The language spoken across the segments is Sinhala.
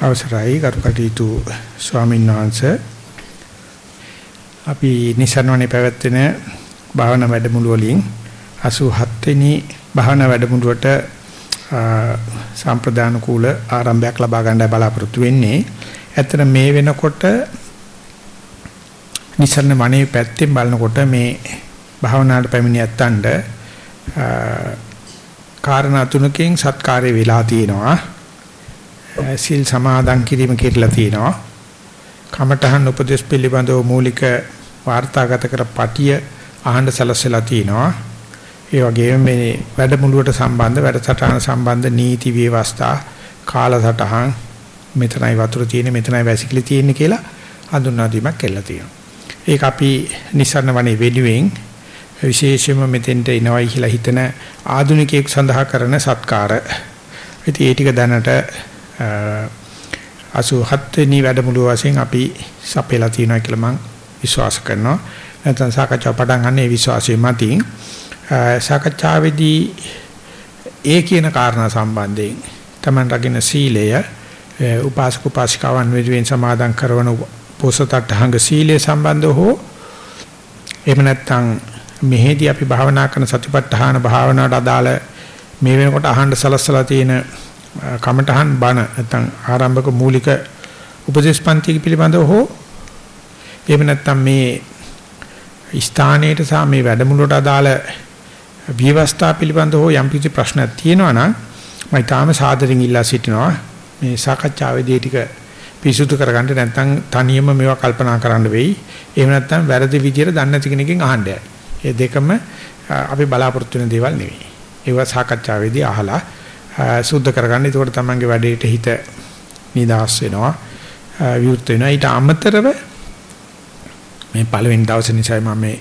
අවසරයි කරුකටීතු ස්වාමීන් වහන්සේ අපි නිසන්වනේ පැවැත්වෙන භාවනා වැඩමුළු වලින් 87 වෙනි භාවනා වැඩමුළුවට සම්ප්‍රදාන කූල ආරම්භයක් ලබා ගන්නයි බලාපොරොත්තු වෙන්නේ. ඇත්තට මේ වෙනකොට නිසන්න වනේ පැත්තෙන් බලනකොට මේ භාවනාවට පැමිණියත්තන්ට කාරණා තුනකින් සත්කාරය වෙලා තියෙනවා. සිල් සමාදන් කිරීම කියලා තියෙනවා. කමඨහන් උපදේශ පිළිබඳව මූලික වාර්තාගත කර පටිය අහන්න සැලසලා තියෙනවා. ඒ වගේම මේ වැඩමුළුවට සම්බන්ධ වැඩසටහන සම්බන්ධ නීති ව්‍යවස්ථා කාලසටහන් මෙතනයි වතුර තියෙන්නේ මෙතනයි වැසිකිලි තියෙන්නේ කියලා හඳුන්වා දීමක් කෙල්ල තියෙනවා. ඒක අපි නිසරණ වනේ වෙනුවෙන් විශේෂයෙන්ම මෙතෙන්ට එනවයි කියලා හිතන ආධුනිකයෙක් සඳහා කරන සත්කාර. ඉතින් ඒ ටික දැනට 87 වෙනි වැඩමුළුව වශයෙන් අපි සපයලා තියෙනවා කියලා මම විශ්වාස කරනවා. නැත්නම් සාකච්ඡා පටන් ගන්න ඒ විශ්වාසයෙන් මතින් සාකච්ඡාවේදී ඒ කියන කාරණා සම්බන්ධයෙන් තමන් රකින්න සීලය උපාසක උපාසිකාවන් වෙනුවෙන් සමාදන් කරන පොසතටහංග සීලය සම්බන්ධව හෝ එහෙම නැත්නම් මෙහෙදී අපි භාවනා කරන සතිපට්ඨාන භාවනාවට අදාළ මේ වෙනකොට අහන්න සලස්සලා තියෙන කමඨහන් බණ නැත්නම් ආරම්භක මූලික උපදේශපන්ති පිළිබඳව හෝ එහෙම නැත්නම් මේ ස්ථානයේට සහ මේ වැඩමුළුවට අදාළ විවස්ථා පිළිබඳව හෝ යම් කිසි ප්‍රශ්නයක් තියෙනවා නම් මම තාම සාදරයෙන් ඉල්ලා සිටිනවා මේ සාකච්ඡාවේදී ටික පිසුදු කරගන්න නැත්නම් තනියම මේවා කල්පනා කරන්න වෙයි. එහෙම නැත්නම් වැරදි විදියට දන්නේ නැති කෙනකින් අහන්න යයි. මේ දෙකම අපි බලාපොරොත්තු වෙන දේවල් නෙවෙයි. ඒවා සාකච්ඡාවේදී අහලා සුද්ධ කරගන්න. ඒකට තමන්ගේ වැඩේට හිත නිදාස් වෙනවා. විවෘත වෙනවා. ඊට අමතරව මේ පළවෙනි දවසේ නිසා මම මේ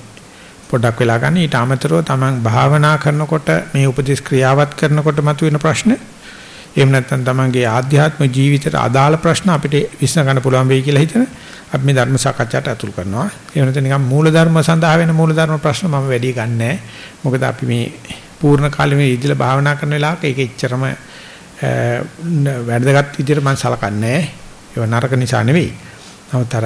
පොඩක් වෙලා ගන්න. ඊට අමතරව තමන් භාවනා කරනකොට මේ උපදේශ ක්‍රියාවත් කරනකොට මතුවෙන ප්‍රශ්න එහෙම නැත්නම් තමන්ගේ ආධ්‍යාත්ම ජීවිතයට අදාළ ප්‍රශ්න අපිට විශ්න ගන්න පුළුවන් වෙයි කියලා හිතන අපි මේ ධර්ම සාකච්ඡාට අතුල් කරනවා. ඒ වෙනත නිකන් මූලධර්ම සඳහා වෙන මූලධර්ම ප්‍රශ්න මම වැඩි ගන්නෑ. මොකද අපි මේ පූර්ණ කාලෙ මේ ඉඳලා භාවනා කරන වෙලාවක ඒක එච්චරම වැඩගත් විදිහට මම සලකන්නේ ඒව නරක නිසා නෙවෙයි. නමුත් අර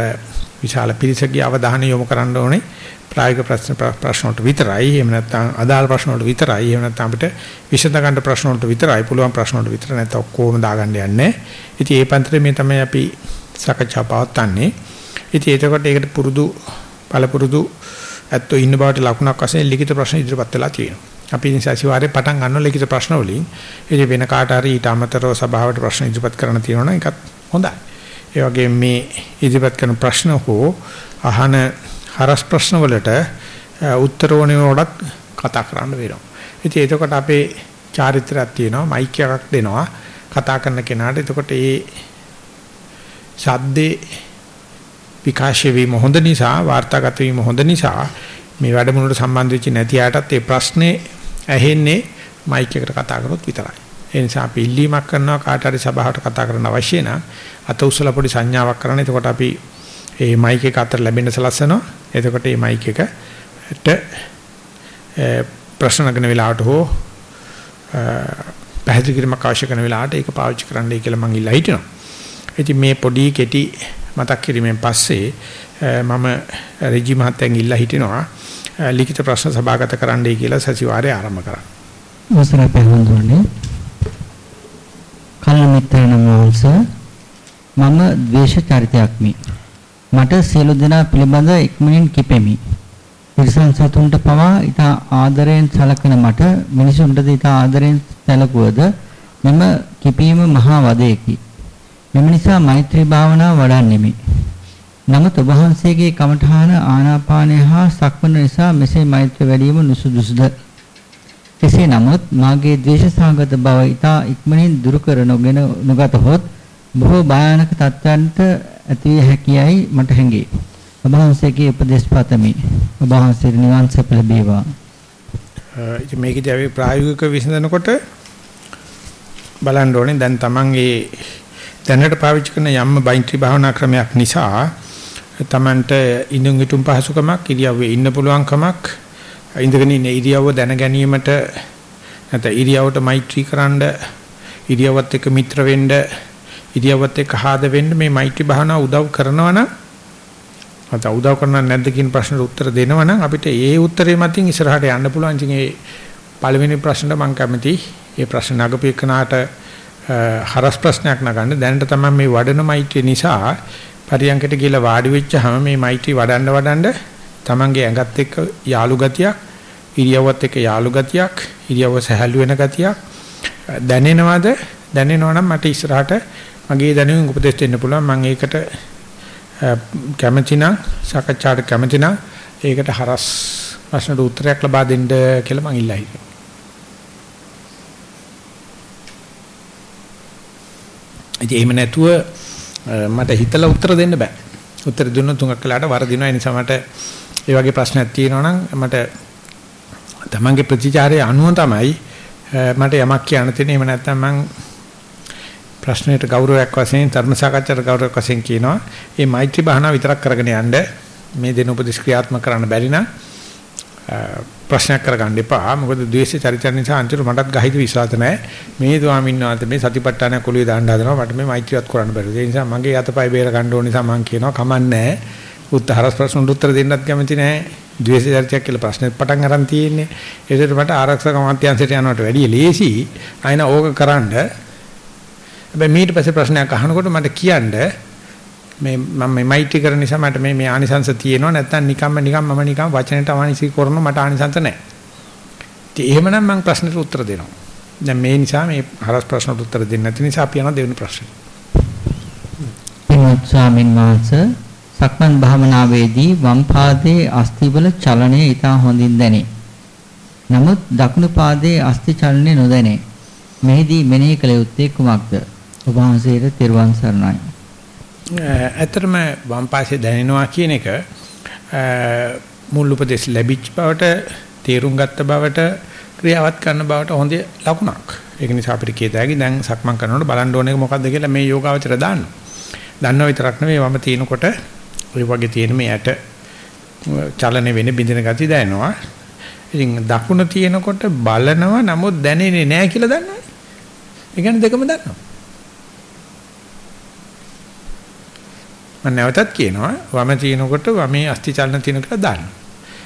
විශාල පිරිසකගේ අවධානය යොමු කරන්න ඕනේ ප්‍රායෝගික ප්‍රශ්න ප්‍රශ්න වලට විතරයි. එහෙම නැත්නම් අදාළ ප්‍රශ්න වලට විතරයි. එහෙම නැත්නම් අපිට විසඳ ගන්න ප්‍රශ්න වලට විතරයි. පුළුවන් ප්‍රශ්න වලට විතර නැත්නම් ඔක්කොම දාගන්න යන්නේ. ඉතින් ඒ පන්තරේ මේ තමයි අපි සාකච්ඡා පවත්වන්නේ. ඉතින් එතකොට ඒකට පුරුදු පළපුරුදු ඇත්තෝ ඉන්න බවට ලකුණක් වශයෙන් ලිඛිත ප්‍රශ්න ඉදිරිපත් වෙලා තියෙනවා. අපි නිසා සිවාරේ පටන් ගන්නවා ලිඛිත ප්‍රශ්න වලින්. ඉතින් වෙන කාට හරි ඊට අමතරව සභාවට ප්‍රශ්න ඉදිරිපත් කරන්න තියෙනවා නම් ඒකත් හොඳයි. ඒ වගේම මේ ඉදිරිපත් කරන ප්‍රශ්න හෝ අහන හරස් ප්‍රශ්න වලට උත්තර ඕනෙවලට කතා කරන්න වෙනවා. ඉතින් එතකොට අපේ චාරිත්‍රාක් තියෙනවා මයික් එකක් දෙනවා කතා කරන කෙනාට. එතකොට ඒ ශබ්දේ විකාශය වීම හොඳ නිසා වාර්තාගත වීම හොඳ නිසා මේ වැඩමුළුවට සම්බන්ධ වෙච්ච නැති අයටත් ඒ ප්‍රශ්නේ ඇහෙන්නේ මයික් එකට කතා කරොත් විතරයි. ඒ නිසා අපි ඉල්ලීමක් කරනවා කාට හරි සභාවට කතා කරන්න අවශ්‍ය නම් අත උස්සලා පොඩි සංඥාවක් කරන්න. එතකොට අපි මේ මයික් එක අතර ලැබෙන්න සලස්සනවා. එතකොට මේ මයික් එකට ප්‍රශ්න නගන වෙලාවට හෝ පැහැදිලි කිරීමක් අවශ්‍ය කරන වෙලාවට ඒක පාවිච්චි කරන්නයි කියලා මම ඉල්ලා හිටිනවා. ඉතින් මේ පොඩි කෙටි මතක් කිරීමෙන් පස්සේ මම රජි මහත්තයන් ඉල්ලා හිටිනවා ලිඛිත ප්‍රශ්න සභාගත කරන්නයි කියලා සතිವಾರය ආරම්භ කරා. අවසරයි පැහැදිලිවන්නේ. කල්ල මිත්‍රයන් වහන්සේ මම ද්වේෂ චරිතයක්මි. මට සියලු දෙනා පිළිබඳ ඉක්මනින් කිපෙමි. ඉර්සන් සතුන්ට පවා ඊට ආදරයෙන් සලකන මට මිනිසුන්ටද ඊට ආදරයෙන් සැලකුවද මෙම කිපීම මහා වදයකි. මෙම නිසා මෛත්‍රී භාවනාව වඩන්නෙමි. නමුත් ඔබ වහන්සේගේ කමඨාන ආනාපානය හා සක්මන නිසා මෙසේ මෛත්‍රිය වැඩිම නුසුදුසුද? එසේ නමුත් මාගේ ද්වේෂසහගත බව ඊට ඉක්මනින් දුරු කර නොගෙන නොගතහොත් බොහෝ භයානක තත්ත්වයන්ට ඇතිවිය හැකියයි මට හැඟේ. ඔබ වහන්සේගේ උපදේශ පතමි. ඔබ වහන්සේට නිවන් සැප ලැබේවා. ඉතින් මේකදී අපි ප්‍රායෝගික විසඳනකොට බලන්න ඕනේ දැන් Taman ඒ දැනට පාවිච්චි කරන යම් බයින්ත්‍රි භාවනා ක්‍රමයක් නිසා Tamanට ඉඳුන් හිටුම් පහසුකමක් ඉරියව්වේ ඉන්න පුළුවන්කමක් ඉඳගෙන ඉන්න ඉරියව්ව දැන ගැනීමට නැත්නම් ඉරියව්වට මෛත්‍රී කරන්න ඉරියව්වත් එක්ක මිත්‍ර වෙන්න ඉරියව්වත් එක්ක ආද වෙන්න මේ මෛත්‍රී භාවනාව උදව් කරනවා නම් අත උදව් කරනවද නැද්ද කියන ප්‍රශ්නට උත්තර දෙනවා නම් අපිට ඒ උත්තරේ මතින් ඉස්සරහට යන්න පුළුවන්. ඉතින් ඒ පළවෙනි ප්‍රශ්නට මම කැමති ඒ ප්‍රශ්න නගපු එකනට හරස් ප්‍රශ්නයක් නගන්න දැනට තමයි මේ වඩන මෛත්‍රිය නිසා පරියන්කට ගිහලා වාඩි වෙච්චාම මේ මෛත්‍රී වඩන්න වඩන්න තමන්ගේ ඇඟත් එක්ක යාලු ගතියක් ඉරියව්වත් එක්ක යාලු ගතියක් ඉරියව්ව සහැල්ලු වෙන ගතියක් දැනෙනවද? දැනෙනවා නම් මට ඉස්සරහට මගේ දැනුමින් උපදෙස් දෙන්න පුළුවන්. මම ඒකට කැමති නම් සාකච්ඡාට කැමති නම් ඒකට හරස් ප්‍රශ්නට උත්තරයක් ලබා දෙන්න කියලා මම ඉල්ලා හිටියා. ඉතින් එහෙම නැතුව මට හිතලා උත්තර දෙන්න බෑ. උත්තර දුන්නොත් තුඟක් කළාට වරදිනවා. ඒ නිසා මට ඒ වගේ ප්‍රශ්නයක් තියෙනවා නම් මට තමන්ගේ ප්‍රතිචාරයේ අනුව තමයි මට යමක් කියන්න තියෙන්නේ. එහෙම නැත්නම් මම ප්‍රශ්නෙට ගෞරවයක් වශයෙන් ධර්ම සාකච්ඡාට ගෞරවයක් වශයෙන් කියනවා. මේ මෛත්‍රී භාවනාව විතරක් කරගෙන යන්න මේ දෙන උපදෙස් ක්‍රියාත්මක කරන්න බැරි නම් ප්‍රශ්නයක් කරගන්න එපා. මොකද ද්වේෂ චරිතය නිසා අන්තිමට මටත් ගහිත විශ්වාස නැහැ. මේ ස්වාමීන් වහන්සේ මේ සතිපට්ඨාන කුලිය දාන්න හදනවා. මට මේ මෛත්‍රියත් කරන්න බැහැ. ඒ නිසා මගේ අතපය බේර ගන්න ඕන නිසා මම කියනවා කමන්නේ උත්තර ප්‍රශ්න උත්තර දෙන්නත් කැමති නැහැ. ද්වේෂ චරිතයක් කියලා ප්‍රශ්නෙත් පටන් අරන් තියෙන්නේ. ඒකට මට ආරක්ෂක අමාත්‍යාංශයට යනවට වැඩිය ලේසි. අයින ඕක කරන්න. හැබැයි ඊට පස්සේ ප්‍රශ්නයක් අහනකොට මට කියන්න මේ මම මේ මෛත්‍රී කරන නිසා මට මේ මේ ආනිසංශ තියෙනවා නැත්නම් නිකම්ම නිකම් මම නිකම් වචනෙට අවානිසී කරන මට ආනිසංශ නැහැ. ඉතින් එහෙමනම් මම ප්‍රශ්නෙට උත්තර දෙනවා. දැන් මේ නිසා මේ හරස් ප්‍රශ්නට උත්තර දෙන්න නැති නිසා අපි යන දෙවෙනි ප්‍රශ්නේ. පින්වත් ස්වාමින් වහන්සේ සක්මන් භාවනාවේදී වම් පාදයේ අස්තිවල චලනය ඉතා හොඳින් දැනේ. නමුත් දකුණු පාදයේ අස්ති චලනය නොදැනේ. මෙහිදී මෙනෙහි කළ යුත්තේ කුමක්ද? ඔබ වහන්සේට තෙරුවන් සරණයි. ඇත්තටම වම් පාසේ දැනෙනවා කියන එක මුල් උපදේශ ලැබිච්ච බවට තේරුම් ගත්ත බවට ක්‍රියාවත් කරන බවට හොඳ ලකුණක්. ඒක නිසා අපිට කියතෑගි දැන් සක්මන් කරනකොට බලන්න ඕනේ මොකද්ද කියලා මේ යෝගාවචර දාන්න. දන්නව විතරක් නෙවෙයි වම තිනකොට ඔය වගේ තියෙන මේ ඇට චලන වෙන බින්දින ගතිය දැනෙනවා. ඉතින් දකුණ තියෙනකොට බලනවා නමුත් දැනෙන්නේ නැහැ කියලා දන්නවනේ. ඒ කියන්නේ දෙකම දන්නවා. මම නැවතත් කියනවා වම තිනකොට වමේ අස්ති චලන තියෙන කියලා දාන්න.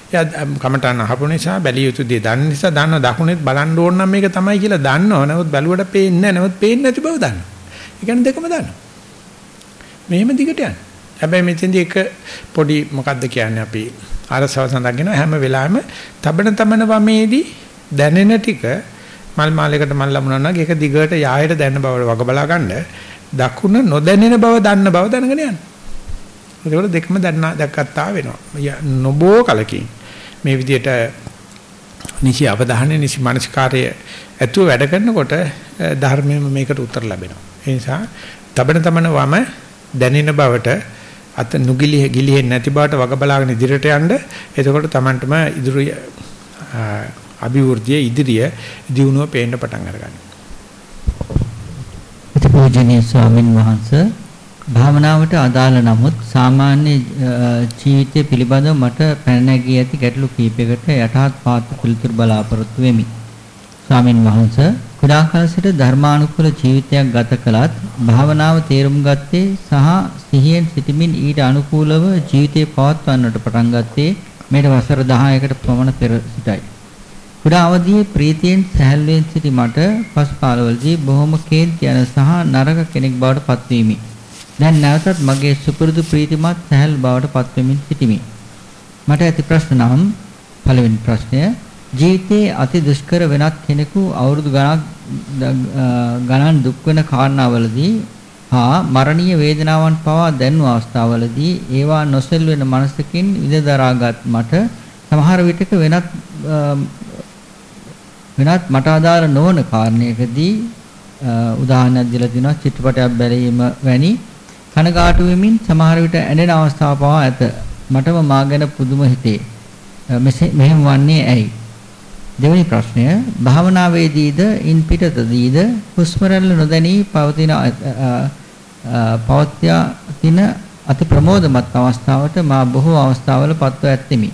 එයා කමටහන් අහපු නිසා බැලිය යුතු දේ දන්න නිසා දන්න දකුණෙත් බලන්න ඕන නම් මේක තමයි කියලා දන්නව. නමුත් බැලුවට පේන්නේ නැහැ. නමුත් පේන්නේ නැති බව දන්නවා. ඒ කියන්නේ දෙකම දන්නවා. මෙහෙම දිගට යන්න. හැබැයි මෙතෙන්දී එක පොඩි මොකද්ද කියන්නේ අපි අරසව සඳහන් හැම වෙලාවෙම තබන තබන වමේදී දැනෙන ටික මල් මාලයකට මල් ලැබුණා නම් ඒක දිගට යායට දැනන බව වග බලා ගන්න දකුණ නොදැනෙන බව දන්න බව දැනගෙන යන්න. ඒකවල දෙකම දැන්නා දැක්කත්තා වෙනවා. නොබෝ කලකින් මේ විදිහට නිසි අවධානය නිසි මානසිකාර්ය ඇතුව වැඩ කරනකොට ධර්මයෙන් මේකට උත්තර ලැබෙනවා. ඒ නිසා තබන තමන වම දැනෙන බවට අත නුගිලි ගිලිහෙන්නේ නැති බවට වග බලාගෙන ඉදිරියට යන්න එතකොට Tamanටම ඉදිරිය අභිවෘද්ධිය ඉදිරිය දියුණුව පේන්න පටන් අරගන්නවා. පූජනීය ස්වාමින් වහන්සේ භාවනාවට අදාළ නමුත් සාමාන්‍ය ජීවිතය පිළිබඳව මට පැන නැගී ඇති ගැටලු කීපයකට යටහත් පාත් පිළිතුරු බලාපොරොත්තු වෙමි. ස්වාමින් වහන්සේ කුඩා කාල සිට ධර්මානුකූල ජීවිතයක් ගත කළත් භාවනාව තේරුම් ගත්තේ සහ සිහියෙන් සිටමින් ඊට අනුකූලව ජීවිතේ පවත්වන්නට පටන් ගත්තේ මේට වසර 10කට පමණ පෙර සිටයි. කුඩා අවදියේ ප්‍රීතියෙන් සැහැල්ලුවෙන් සිටි මට පසුකාලවලදී බොහොම කේන්ති යන සහ නරක කෙනෙක් බවට පත්වීමි. දැන් නැවතත් මගේ සුපුරුදු ප්‍රීතිමත් සැහැල් බවට පත්වෙමින් සිටිමි. මට ඇති ප්‍රශ්න නම් පළවෙනි ප්‍රශ්නය ජීවිතයේ අති දුෂ්කර වෙනත් කෙනෙකු අවුරුදු ගණන් ගණන් දුක් වෙන කාරණාවලදී හා මරණීය වේදනාවන් පවා දැනුව අවස්ථාවලදී ඒවා නොසෙල් වෙන මනසකින් විඳදරාගත් මට සමහර විටක වෙනත් වෙනත් මට අදාළ නොවන කාරණයකදී උදාහරණයක් දීලා තිනවා චිත්‍රපටයක් බැලීම වැනි කනගාටු වෙමින් සමහර විට ඇඬෙන අවස්ථා පවා ඇත. මටම මා ගැන පුදුම හිතේ. මෙහෙම වන්නේ ඇයි? දෙවෙනි ප්‍රශ්නය භාවනාවේදීද ඉන් පිටතදීද හුස්ම රැල්ල නොදැනී පවතින පවත්‍යා තින අති ප්‍රමෝදමත් අවස්ථාවට මා බොහෝ අවස්ථාවල පත්ව ඇත්තෙමි.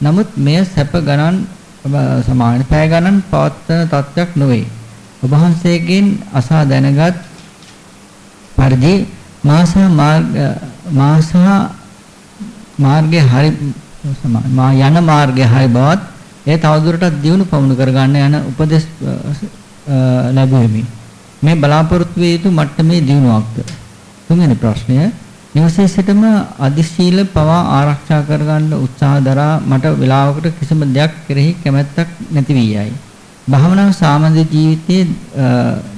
නමුත් මෙය සැප ගණන් සමාන පෑ ගණන් පවත්වන තත්ත්වයක් නොවේ. ඔබ වහන්සේගෙන් අසා දැනගත් පරිදි මාස මාර්ග මාස මාර්ගයේ හරි මා යන මාර්ගයේ හරි බවත් ඒ තවදුරටත් දියුණු පවුණු කරගන්න යන උපදෙස් ලැබුවෙමි. මේ බලාපොරොත්තු විය යුතු මට්ටමේ දියුණුවක්ද? තුන්වෙනි ප්‍රශ්නය නිවසේ සිටම අධිශීල පවා ආරක්ෂා කරගන්න උත්සාහ දරා මට වේලාවකට කිසිම දෙයක් කෙරෙහි කැමැත්තක් නැති වී යයි. භාවනාව සාමාන්‍ය ජීවිතයේ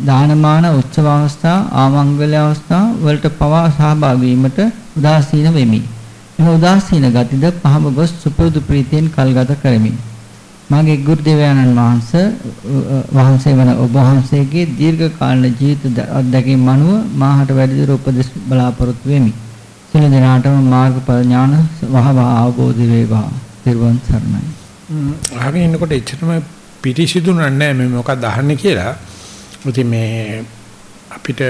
දානමාන උත්සව අවස්ථා ආමංගල්‍ය අවස්ථා වලට පවා සහභාගී වීමට උදාසීන වෙමි. එම උදාසීන ගතිද පහම ගොස් සුපුරුදු ප්‍රීතියෙන් කල්ගත කරමි. මාගේ ගුරු දේවයන්න් වහන්සේ වහන්සේ වන ඔබ වහන්සේගේ දීර්ඝ කාලීන ජීවිත අත්දැකීම් අනුව මාහට වැඩිදුර උපදෙස් බලාපොරොත්තු වෙමි. සියලු දෙනාටම මාර්ගඵල ඥාන වහව අවබෝධ වේවා. ත්‍රිවන් සරණයි. අහගෙන ඉන්නකොට එච්චරම පිටිසිදු නෑ මේ මොකක්ද අහන්නේ කියලා. ඉතින් මේ අපිට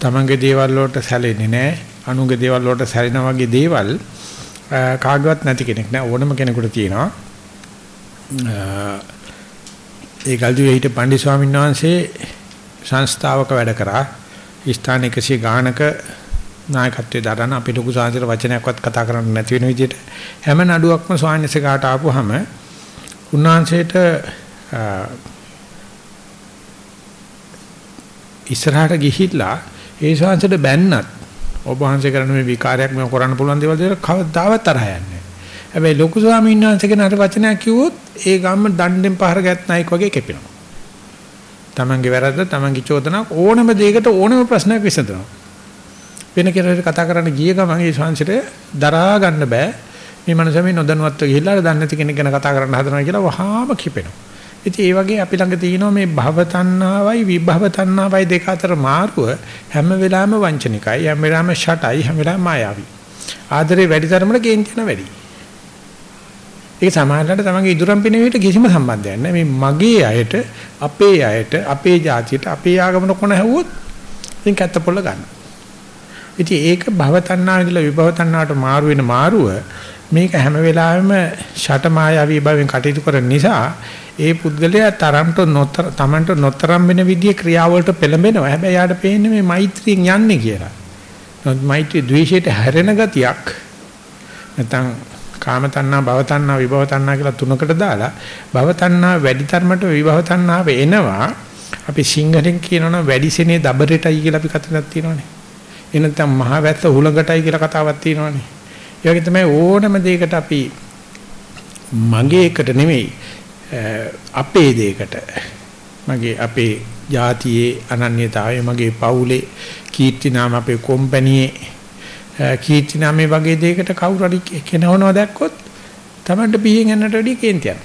තමන්ගේ දේවල් වලට සැලෙන්නේ නෑ. අනුන්ගේ දේවල් වලට සැලෙනා වගේ දේවල් කාගවත් නැති කෙනෙක් නෑ ඕනම කෙනෙකුට තියෙනවා. ඒ ගල්දුවේ හිට පණ්ඩි ස්වාමීන් වහන්සේ සංස්ථාවක වැඩ කරා. ස්ථාන 100 ගානක නායකත්වයේ දරන අපේ ලොකු සාහිත්‍ය වචනයක්වත් කතා කරන්න නැති වෙන විදිහට හැම නඩුවක්ම ස්වාමීන් වහන්සේ කාට ආපුවාම උන්වහන්සේට ඉස්සරහට ගිහිල්ලා ඒ ශාන්සයට බැන්නත් ඔබ වහන්සේ කරන මේ විකාරයක් මම කරන්න පුළුවන් දේවල් දෙක කවදාවත් තරහ යන්නේ හැබැයි ලොකු ස්වාමීන් වහන්සේ කෙනාට වචනයක් කිව්වොත් ඒ ගම්ම දණ්ඩෙන් පහර ගත් නැයික් වගේ කෙපෙනවා. Tamange වැරද්ද Tamange චෝදනාවක් ඕනම දෙයකට ඕනම ප්‍රශ්නයක් විසඳනවා. වෙන කෙනෙකුට කතා කරන්න ගිය ගමන් ඒ ශාන්සයට දරා ගන්න බෑ. මේ මනස මේ නොදැනුවත්ව ගිහිල්ලා දන්නේ නැති කෙනෙක් ගැන කතා කරන්න හදනවා කියලා වහාම කිපෙනවා. ඉතින් ඒ වගේ අපි ළඟ තියෙනවා මේ භව තණ්හාවයි විභව තණ්හාවයි දෙක අතර මාරුව හැම වෙලාවෙම වංචනිකයි හැම වෙලාවෙම ෂටයි හැම වෙලාවෙම මායාවි. ආදරේ වැඩි තරමට කේන්ති යන වැඩි. ඒක සමාජලට තමන්ගේ ඉදුරම් පිනවීමට කිසිම සම්බන්ධයක් නැහැ. මේ මගේ අයට, අපේ අයට, අපේ ජාතියට, අපේ ආගමන කොන හැවුවොත් ඉතින් කැත්ත පොළ ගන්න. ඉතින් ඒක භව තණ්හාව ඉඳලා විභව තණ්හාවට මාරු වෙන මාරුව මේක හැම වෙලාවෙම ෂට මායාවී භවෙන් කටයුතු කරන නිසා ඒ පුද්ගලයා තරම්ට නොතර තමන්ට නොතරම් වෙන විදිහේ ක්‍රියාවලට පෙළඹෙනවා. හැබැයි යාට පේන්නේ මේ මෛත්‍රියෙන් යන්නේ කියලා. නමුත් මෛත්‍රී ද්වේෂයට හැරෙන ගතියක් නැත්නම් කාම තණ්හා භව තණ්හා විභව තණ්හා කියලා තුනකට දාලා භව තණ්හා වැඩි තරමට විභව තණ්හාව එනවා. අපි සිංහලෙන් කියනවනම් වැඩිසෙනේ දබරටයි කියලා අපි කතාවක් තියෙනවනේ. එනතම් මහ වැස්ස හුලඟටයි කියලා කතාවක් තියෙනවනේ. ඒ වගේ තමයි ඕනම දෙයකට අපි මගේ එකට නෙමෙයි අපේ දෙයකට මගේ අපේ ජාතියේ අනන්‍යතාවය මගේ පවුලේ කීර්ති නාම අපේ කොම්පැනියේ කීර්ති නාමයේ වගේ දෙයකට කවුරු හරි කෙනවනවා දැක්කොත් Tamanට පිහින් යන්නට වැඩි කේන්තියක්.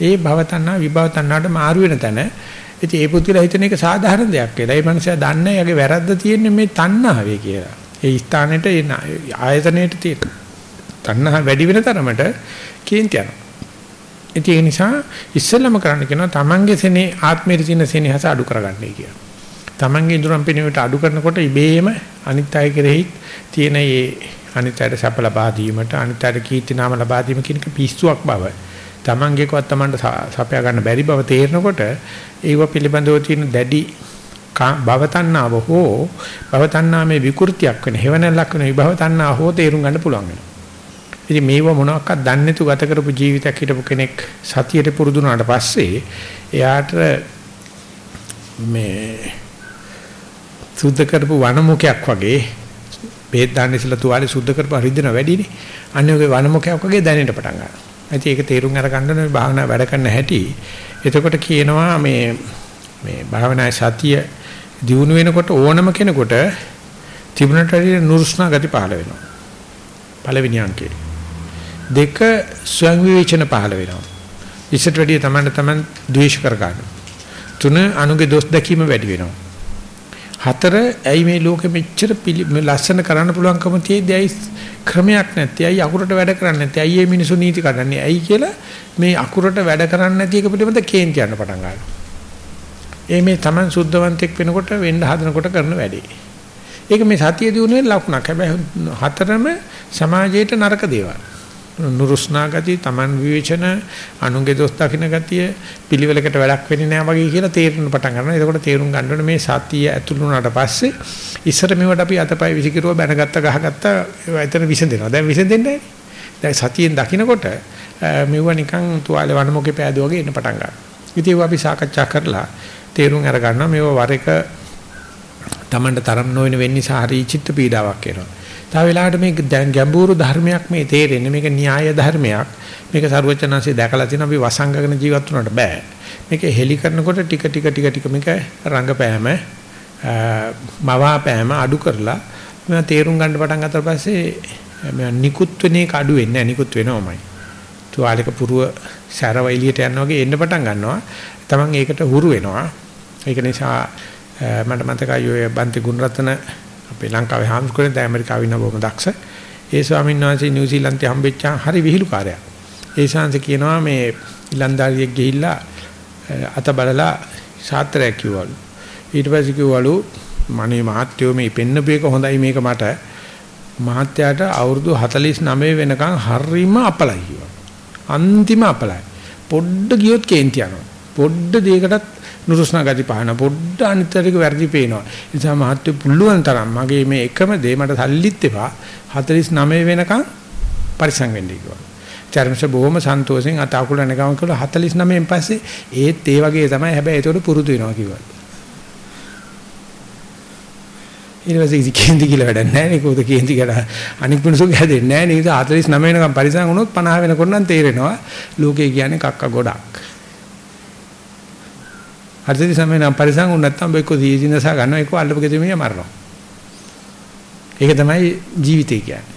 ඒ භවතණ්හා විභවතණ්හාට මාරු වෙන තැන ඉතින් ඒ පුදුලා හිතන එක සාධාරණ දෙයක් කියලා. ඒ මනුස්සයා දන්නේ යගේ වැරද්ද තියෙන්නේ මේ තණ්හාවේ කියලා. ඒ ස්ථානෙට ඒ ආයතනයට තියෙන තණ්හා වැඩි වෙන තරමට කේන්ති යනවා. ඒ නිසා ඉස්සෙල්ලම කරන්න කියනවා තමන්ගේ සෙනේ ආත්මයේ තියෙන සෙනෙහස අඩු කරගන්නයි කියලා. තමන්ගේ ඉදurang පිනවිට අඩු කරනකොට ඉබේම අනිත් අය කෙරෙහි තියෙන මේ අනිත් අයට සැප ලබා දීමට අනිත් අයට කීර්ති නාම ලබා දීම කියන පිස්සුවක් බව තමන්ගේකවත් තමන්ට සපයා ගන්න බැරි බව තේරෙනකොට ඒව පිළිබඳව තියෙන දැඩි භවතණ්ණාව හෝ භවතණ්ණාමේ විකෘතියක් වෙන හේවණලක් වෙන විභවතණ්ණා හෝ තේරුම් ගන්න පුළුවන් වෙනවා. ඉතින් මේව මොනවාක්වත් දන්නේ නැතු ගත කරපු ජීවිතයක් හිටපු කෙනෙක් සතියට පුරුදු වුණාට පස්සේ එයාට මේ සුද්ධ කරපු වනමුඛයක් වගේ බෙහෙත් දාන්න ඉස්සලා තුවාලේ සුද්ධ කරපු හරිදෙන වැඩිනේ. අන්නේ වනමුඛයක් වගේ දැනෙන්න පටන් ගන්නවා. ඉතින් ඒක තේරුම් අරගන්න මේ භාවනා වැඩ කරන්න හැටි. එතකොට කියනවා මේ මේ භාවනා සතිය දිනු වෙනකොට ඕනම කෙනෙකුට තිබුණට වැඩිය නුරුස්නා ගති පහළ වෙනවා. පළවෙනි අංකේ. දෙක ස්වයං විවේචන පහළ වෙනවා. ඉස්සට වැඩිය තමන්ට තමන් ද්වේෂ කර ගන්නවා. තුන අනුගේ දොස් දැකීම වැඩි වෙනවා. හතර ඇයි මේ ලෝකෙ මෙච්චර ලස්සන කරන්න පුළුවන්කම තියෙද්දි ඇයි ක්‍රමයක් නැත්තේ ඇයි අකුරට වැඩ කරන්නේ නැත්තේ ඇයි මේ මිනිසු නීති කඩන්නේ ඇයි කියලා මේ අකුරට වැඩ කරන්නේ නැති එක පිළිබඳ කේන්ති යන පටන් ගන්නවා. ඒ මේ Taman සුද්ධවන්තෙක් වෙනකොට වෙන්න හදනකොට කරන වැඩේ. ඒක මේ සතිය දිනුවේ ලකුණක්. හැබැයි හතරම සමාජයට නරක දේවල්. නුරුස්නා ගතිය, Taman විවේචන, අනුන්ගේ දොස් දකින්න ගතිය පිළිවෙලකට වැඩක් වෙන්නේ නැහැ වගේ කියලා තේරෙන්න පටන් ගන්නවා. එතකොට තේරුම් ගන්න ඕනේ මේ සතිය ඇතුළු වුණාට පස්සේ ඉස්සර මෙවට අපි අතපය විසිකිරුව බැනගත්ත ගහගත්ත එතන විසඳෙනවා. දැන් විසඳෙන්නේ නැහැ. දැන් සතියෙන් දකින්නකොට මෙව නිකන් තුවාලේ වනමොකේ පෑදුව වගේ එන්න පටන් ගන්නවා. ඉතින් අපි සාකච්ඡා කරලා තේරුම් අරගන්නවා මේව වර එක Tamanට තරම් නොවන වෙන්නේ සාරී චිත්ත පීඩාවක් එනවා. තව වෙලාවට මේ ගැඹුරු ධර්මයක් මේ තේරෙන්නේ මේක න්‍යාය ධර්මයක්. මේක සරුවචනanse දැකලා තියෙන අපි වසංගගෙන ජීවත් වුණාට බෑ. මේක හෙලි කරනකොට ටික ටික ටික ටික මේක රංගපෑම මවාපෑම අඩු කරලා මම තේරුම් ගන්න පටන් ගත්තා පස්සේ මම නිකුත් වෙන එක අඩු වෙන්නේ නැහැ නිකුත් වෙනවමයි. තුවාලයක පුරුව සැරව එළියට යනවා වගේ එන්න පටන් ගන්නවා. Taman ඒකට හුරු වෙනවා. ඒක නිසා මට මතකයි ඔය බන්ති ගුණරත්න අපේ ලංකාවේ හාමුදුරුවෝ දැන් ඇමරිකාවේ ඉන්න බොහොම දක්ෂ. ඒ ස්වාමීන් වහන්සේ නිව්සීලන්තේ හම්බෙච්චා හරි විහිළුකාරයා. ඒ ශාන්ති කියනවා මේ ඉලන්දාරියෙක් ගිහිල්ලා අත බලලා ශාස්ත්‍රයක් කිව්වලු. ඊට පස්සේ කිව්වලු මනේ මහත්යෝ මේ පෙන්නපු එක හොඳයි මේක මට. මහත්යාට අවුරුදු 49 වෙනකන් හරීම අපලයි කිව්වා. අන්තිම අපලයි. පොඩ්ඩ ගියොත් කේන්ති යනවා. පොඩ්ඩ දෙයකටත් නුරුස්නා ගති පහන පොඩ්ඩ අනිතරක වැඩි පේනවා. ඒ නිසා මහත්ය පුළුවන් තරම් මගේ මේ එකම දේ මට සල්ලිත් එපා 49 වෙනකන් පරිසං වෙන්න කිව්වා. චර්මස බොහොම සන්තෝෂෙන් අත අකුල නැගම කළා 49න් පස්සේ ඒත් ඒ වගේ තමයි හැබැයි ඒකට පුරුදු වෙනවා කිව්වා. ඊට පස්සේ කේන්ති කියලා වැඩක් නැහැ නේ කොහොද කේන්ති කියලා අනික් මිනිස්සුන්ගේ හැදෙන්නේ නැහැ නේද 49 වෙනකම් පරිසං වුණොත් 50 වෙනකොට නම් තේරෙනවා ලෝකේ කියන්නේ කක්ක ගොඩක්. හරිද? සමේ නම් පරිසං උන් නැත්තම් බෙක්ක දීදිනසා ගන්නවා ඒක අල්ලපු ගෙදෙමිය මරනවා. ඒක තමයි ජීවිතය කියන්නේ.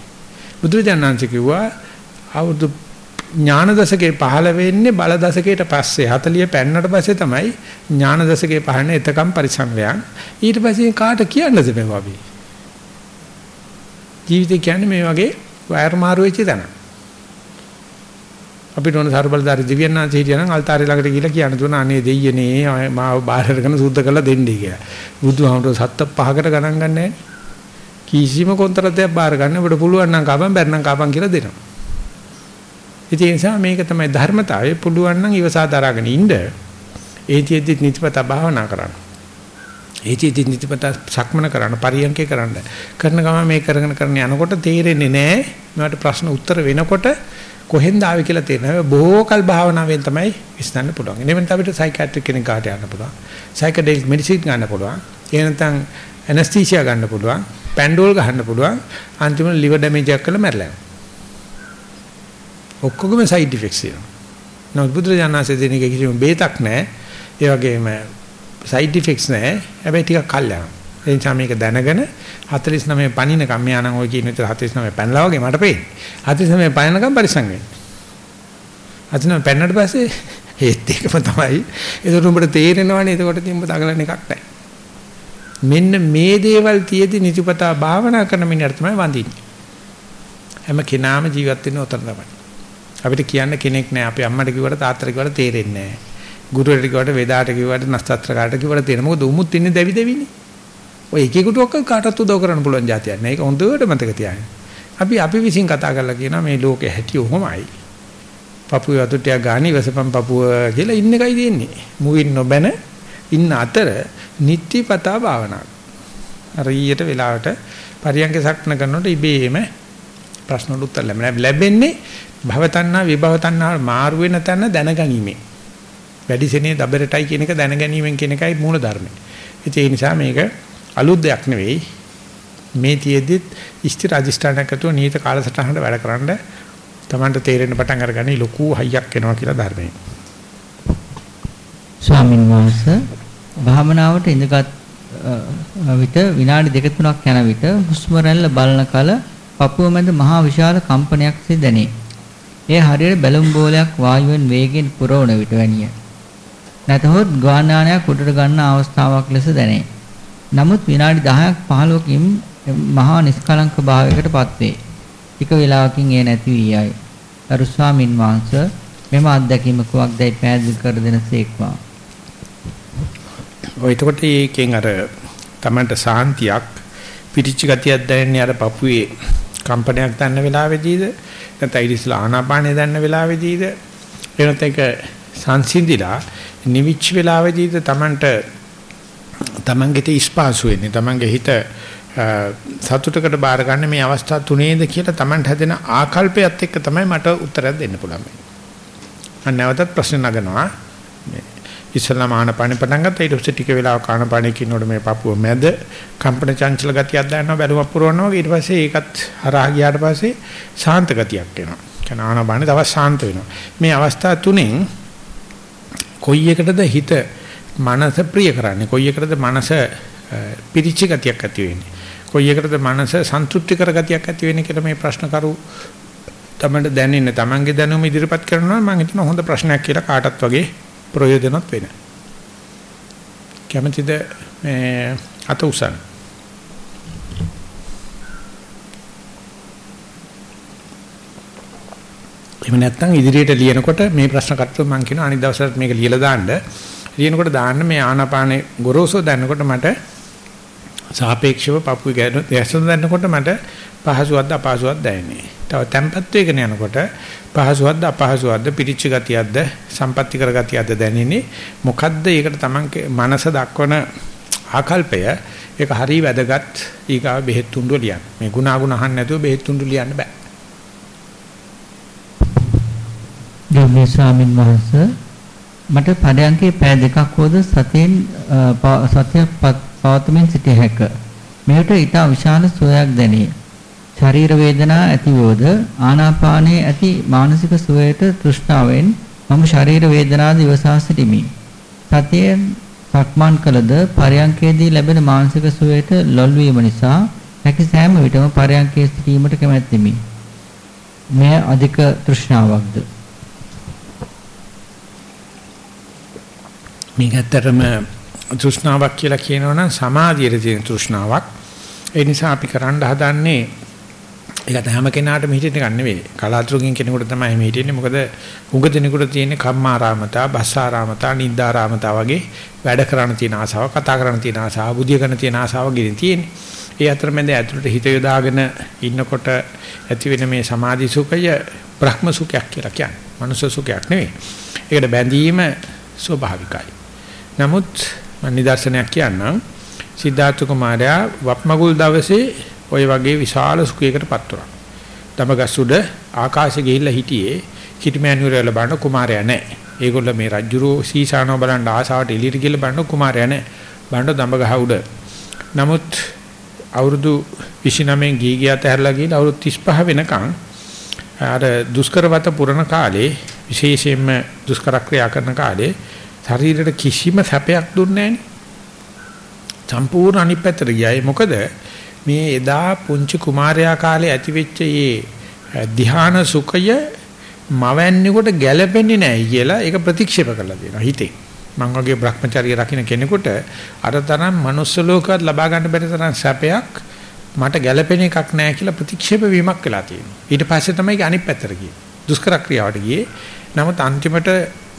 බුදුරජාණන්සේ කිව්වා අවුරුදු ඥාන දශකේ පහළ වෙන්නේ බල දශකයට පස්සේ. 40 පෙන්නට පස්සේ තමයි ඥාන දශකේ පහළනේ එතකම් පරිසංවයන්. ඊට පස්සේ කාට කියන්නද මේවා අපි? ජීවිතය කියන්නේ මේ වගේ වයර් මාරු වෙච්ච තැනක්. අපිට ඕන සර්බලදාරි දිව්‍යඥාන්සේ හිටියනම් අල්තාරේ ළඟට ගිහිල්ලා කියන්න දුන අනේ දෙයියනේ මාව බාහිර කරගෙන සුද්ධ කරලා දෙන්නේ කියලා. බුදුහාමුදුරුවෝ සත්ත පහකට ගණන් ගන්නෑ. කිසිම කොන්තරතයක් බාර ගන්න අපිට පුළුවන් නම් කපන් බැරි නම් කපන් කියලා දෙනවා. ඉතින් ඒ නිසා මේක තමයි ධර්මතාවය පුළුවන් නම් ඉවසා දරාගෙන ඉන්න. ඒතිෙද්දි නිතිපත භාවනා කරන්න. ඒතිෙද්දි නිතිපත සක්මන කරන්න පරියන්කේ කරන්න. කරන ගමන් මේ කරගෙන කරන යනකොට තේරෙන්නේ නැහැ. මේවට ප්‍රශ්න උත්තර වෙනකොට කොහෙන්ද ආවේ කියලා තේරෙනවා. බොහෝ කල් භාවනාවෙන් තමයි විශ්ඳන්න පුළුවන්. එනේ වෙනත අපිට සයිකියාට්‍රික් කෙනෙක් කාට යන්න පුළුවන්. සයිකඩෙලික් මෙඩිසින් ගන්න පුළුවන්. ඒ නැත්නම් ඇනස්තීසියා ගන්න පුළුවන්. පැන්ඩෝල් ගහන්න පුළුවන්. අන්තිමට liver damage එකක් කරලා මැරලා යනවා. ඔක්කොගම සයිඩ් ඉෆෙක්ට්ස් තියෙනවා. නමුත් බුදුරජාණන්සේ දෙන එක කිසිම බේතක් නැහැ. ඒ වගේම සයිඩ් ඉෆෙක්ට්ස් නැහැ. හැබැයි ටිකක් කල් යනවා. ඒ නිසා මේක දැනගෙන 49 පණිනකම් මෙයා නම් ඔය කියන විතර 49 පැනලා වගේ මට පේන්නේ. 49 පණිනකම් පරිසං වෙන්න. 49 පැනනට පස්සේ ඒත් එකම තමයි. ඒකට උඹට තේරෙනවනේ ඒකට තිඹ දගලන එකක් නැහැ. මෙන්න මේ දේවල් තියේදි නිතිපතා භාවනා කරන මිනිහට තමයි වඳින්නේ. හැම කෙනාම ජීවත් වෙන්නේ උතන තමයි. අපිට කියන්න කෙනෙක් නැහැ. අපේ අම්මට කිව්වට තාත්තට කිව්වට තේරෙන්නේ නැහැ. ගුරුවරට කිව්වට වේදාට කිව්වට නස්තත්‍රකාරට කිව්වට තේරෙන්නේ. මොකද උමුත් ඉන්නේ දැවි දෙවිනේ. ඔය එකෙකුට ඔක්ක කාටවත් උදව් කරන්න පුළුවන් જાතියක් නෑ. ඒක හොඳට මතක තියාගන්න. අපි අපි විසින් කතා කරලා කියනවා මේ ලෝකේ හැටි ඔහොමයි. පපුව වතුට්ටිය ගානි වසපම් පපුව කියලා ඉන්න එකයි තියෙන්නේ. මුවින් නොබැන ඉන්න අතර නිත්‍යපතා භාවනාව. අර ඊයට වෙලාවට පරියන්ක සක්න කරනකොට ඉබේම ප්‍රශ්න වලට උත්තර ලැබෙන්නේ භවතණ්හා විභවතණ්හා මාරු වෙන තැන දැනගැනීමෙන්. වැඩිසෙනේ දබරටයි කියන එක දැනගැනීමෙන් කියන එකයි මූල ධර්මය. ඒ නිසා මේක අලුත් දෙයක් නෙවෙයි. මේ තියේදිත් ඉෂ්ටි රජිස්ට්‍රාණයක් ඇතුව නීත කාලසටහනට වැඩ කරන්න Tamanට තේරෙන්න පටන් අරගන්නේ ලොකු හයියක් එනවා කියලා ධර්මයේ. ස්වාමින් වහන්සේ භාවනාවට ඉඳගත් විට විනාඩි දෙක තුනක් යන විට හුස්ම රැල්ල බලන කල පපුව මැද මහා විශාල කම්පනයක් සිදු දැනේ. එය හරියට බැලුම් බෝලයක් වායුවෙන් වේගෙන් පුරවන විට වැනිය. නැතහොත් ගානානයක් උඩට ගන්න අවස්ථාවක් ලෙස දැනේ. නමුත් විනාඩි 10ක් 15කින් මහා නිස්කලංක භාවයකටපත් වේ. ටික වේලාවකින් ඒ නැති වී යයි. අරු ස්වාමින් වහන්සේ මෙම අත්දැකීම කුවක්දයි පැහැදිලි කර දෙනසේක්වා. ඔය එතකොට ඒකෙන් අර Tamanට සාන්තියක් පිටිච්ච ගතියක් දැනෙන්නේ අර පපුවේ කම්පනයක් ගන්න වෙලාවේදීද නැත්නම් ඉතිස්ලා ආනාපානේ දැනන වෙලාවේදීද එනත් එක සංසිඳිලා නිවිච් වෙලාවේදීද Tamanට Tamanගේ තේ ස්පාසු වෙන්නේ Tamanගේ හිත සතුටකට බාර ගන්න මේ අවස්ථා තුනේද කියලා Tamanට හැදෙන ආකල්පයත් එක්ක තමයි මට උත්තරයක් දෙන්න පුළුවන්. මම නැවතත් ප්‍රශ්න නගනවා. මේ ඉස්ලාම ආනපාන පටන් ගත්තා ඊට පස්සේ ටික වෙලාවක් ආනපානේ කිනෝඩ මේ පපුව මැද කම්පන චංචල ගතියක් දැනෙනවා බැලුමක් පුරවනවා වගේ ඊට පස්සේ ඒකත් හරහා ගියාට පස්සේ ශාන්ත ගතියක් එනවා. කියන ආනපානේ තවත් ශාන්ත වෙනවා. මේ අවස්ථා තුනෙන් කොයි එකටද හිත මනස ප්‍රිය කරන්නේ කොයි එකටද මනස පිරිච්ච ගතියක් ඇති වෙන්නේ කොයි එකටද මනස සන්තුෂ්ටි කර ගතියක් ඇති වෙන්නේ කියලා මේ ප්‍රශ්න කරු තමන්ට දැනෙන්නේ තමන්ගේ දැනුම ඉදිරිපත් කරනවා මම හිතන හොඳ ප්‍රශ්නයක් කියලා කාටත් වගේ ප්‍රයෝජනවත් වෙන. කැමතිද මේ අත උසන් එහෙම නැත්නම් ඉදිරියට ලියනකොට මේ ප්‍රශ්න කට්ටු මම කියන අනිත් දවසට මේක ලියලා දාන්න. ලියනකොට දාන්න මේ ආනාපානේ ගොරෝසු දැනනකොට මට සාපේක්ෂව පපුවේ ගැන දැසන දැනනකොට මට පහසුවක්ද අපහසුවක්ද දැනෙන්නේ. තව tempat වේගන යනකොට පහසුවක්ද අපහසුවක්ද පිරිච්ච ගතියක්ද සම්පත්‍ති කර ගතියක්ද දැනෙන්නේ. මොකද්ද ඒකට Taman මනස දක්වන ආකල්පය ඒක හරිය වැදගත් ඊගාව බෙහෙත් තුඬු ලියන්න. මේ ගුණාගුණ අහන්න නැතුව බෙහෙත් තුඬු ලියන්න බෑ. ගෞරවනීය ස්වාමින් වහන්සේ මට පදයන්කේ පෑ දෙකක් හොද සතියෙන් සතියක් පවත්වමින් සිටිය හැක. මෙයට ඊට විශාල සුවයක් දැනේ. ශරීර වේදනා ඇතිවෝද ආනාපානයේ ඇති මානසික සුවයට තෘෂ්ණාවෙන් මම ශරීර වේදනාද ඉවසා සිටිමි. සතියෙන් සක්මන් කළද පරයන්කේදී ලැබෙන මානසික සුවයට ලොල් වීම නිසා හැකි සෑම විටම පරයන්කේ සිටීමට කැමැත්තෙමි. මෙය අධික තෘෂ්ණාවක්ද? මේක ඇත්තටම තෘෂ්ණාවක් කියලා කියනවනම් සමාධියේ තියෙන තෘෂ්ණාවක්. ඒ නිසා අපි කරන්න හදන්නේ ඒකට හැම කෙනාටම හිතෙන්න ගන්න නෙවෙයි. කලාතුරකින් කෙනෙකුට තමයි මේ හිතෙන්නේ. මොකද හුඟ දෙනෙකුට තියෙන කම්මාරාමතා, බස්සාරාමතා, නිද්දාරාමතා වගේ වැඩ කරන්න තියෙන ආසාව, කතා කරන්න තියෙන ආසාව, බුද්ධිය කරන්න තියෙන ආසාව ගිරින් තියෙන්නේ. ඒ අතරමැද ඇතුළට හිත යොදාගෙන ඉන්නකොට ඇති වෙන මේ සමාධි සුඛය බ්‍රහ්ම සුඛයක් කියලා කියන්නේ. මනුෂ්‍ය සුඛයක් නෙවෙයි. ඒකට බැඳීම ස්වභාවිකයි. නමුත් මම නිදර්ශනයක් කියන්නම්. සිද්ධාර්ථ කුමාරයා වප්මගුල් දවසේ ওই වගේ විශාල සුඛයකටපත් වුණා. දමගස් උඩ ආකාශෙ ගිහිල්ලා හිටියේ කිටිමෑනුවරයල බලන කුමාරයා නැහැ. ඒගොල්ල මේ රජ්ජුරෝ සීසානෝ බලන් ආසාවට එළියට ගිහිල්ලා බලන කුමාරයා නැහැ. බලන දඹගහ උඩ. නමුත් අවුරුදු 29 ගී ගියත් ඇහැරලා ගිහිල්ලා අවුරුදු 35 වෙනකන් අර දුෂ්කරවත පුරණ කාලේ විශේෂයෙන්ම දුෂ්කර ක්‍රියා කරන කාලේ ශරීරයට කිසිම සැපයක් දුන්නේ නැහැ සම්පූර්ණ අනිත් පැත්තට ගියායි මොකද මේ එදා පුංචි කුමාරයා කාලේ ඇතිවෙච්ච මේ ධ්‍යාන සුඛය මවන්නේකොට ගැළපෙන්නේ නැහැ කියලා ඒක ප්‍රතික්ෂේප කරලා දෙනවා හිතේ. මං වගේ Brahmacharya රකින්න කෙනෙකුට අර තරම් manuss ලෝකවත් ලබා ගන්න බැරි තරම් සැපයක් මට ගැළපෙන එකක් නැහැ කියලා ප්‍රතික්ෂේප වීමක් වෙලා තියෙනවා. ඊට පස්සේ තමයි ඒක අනිත් පැත්තට ගියේ. දුෂ්කර ක්‍රියාවට ගියේ. නමුත් අන්තිමට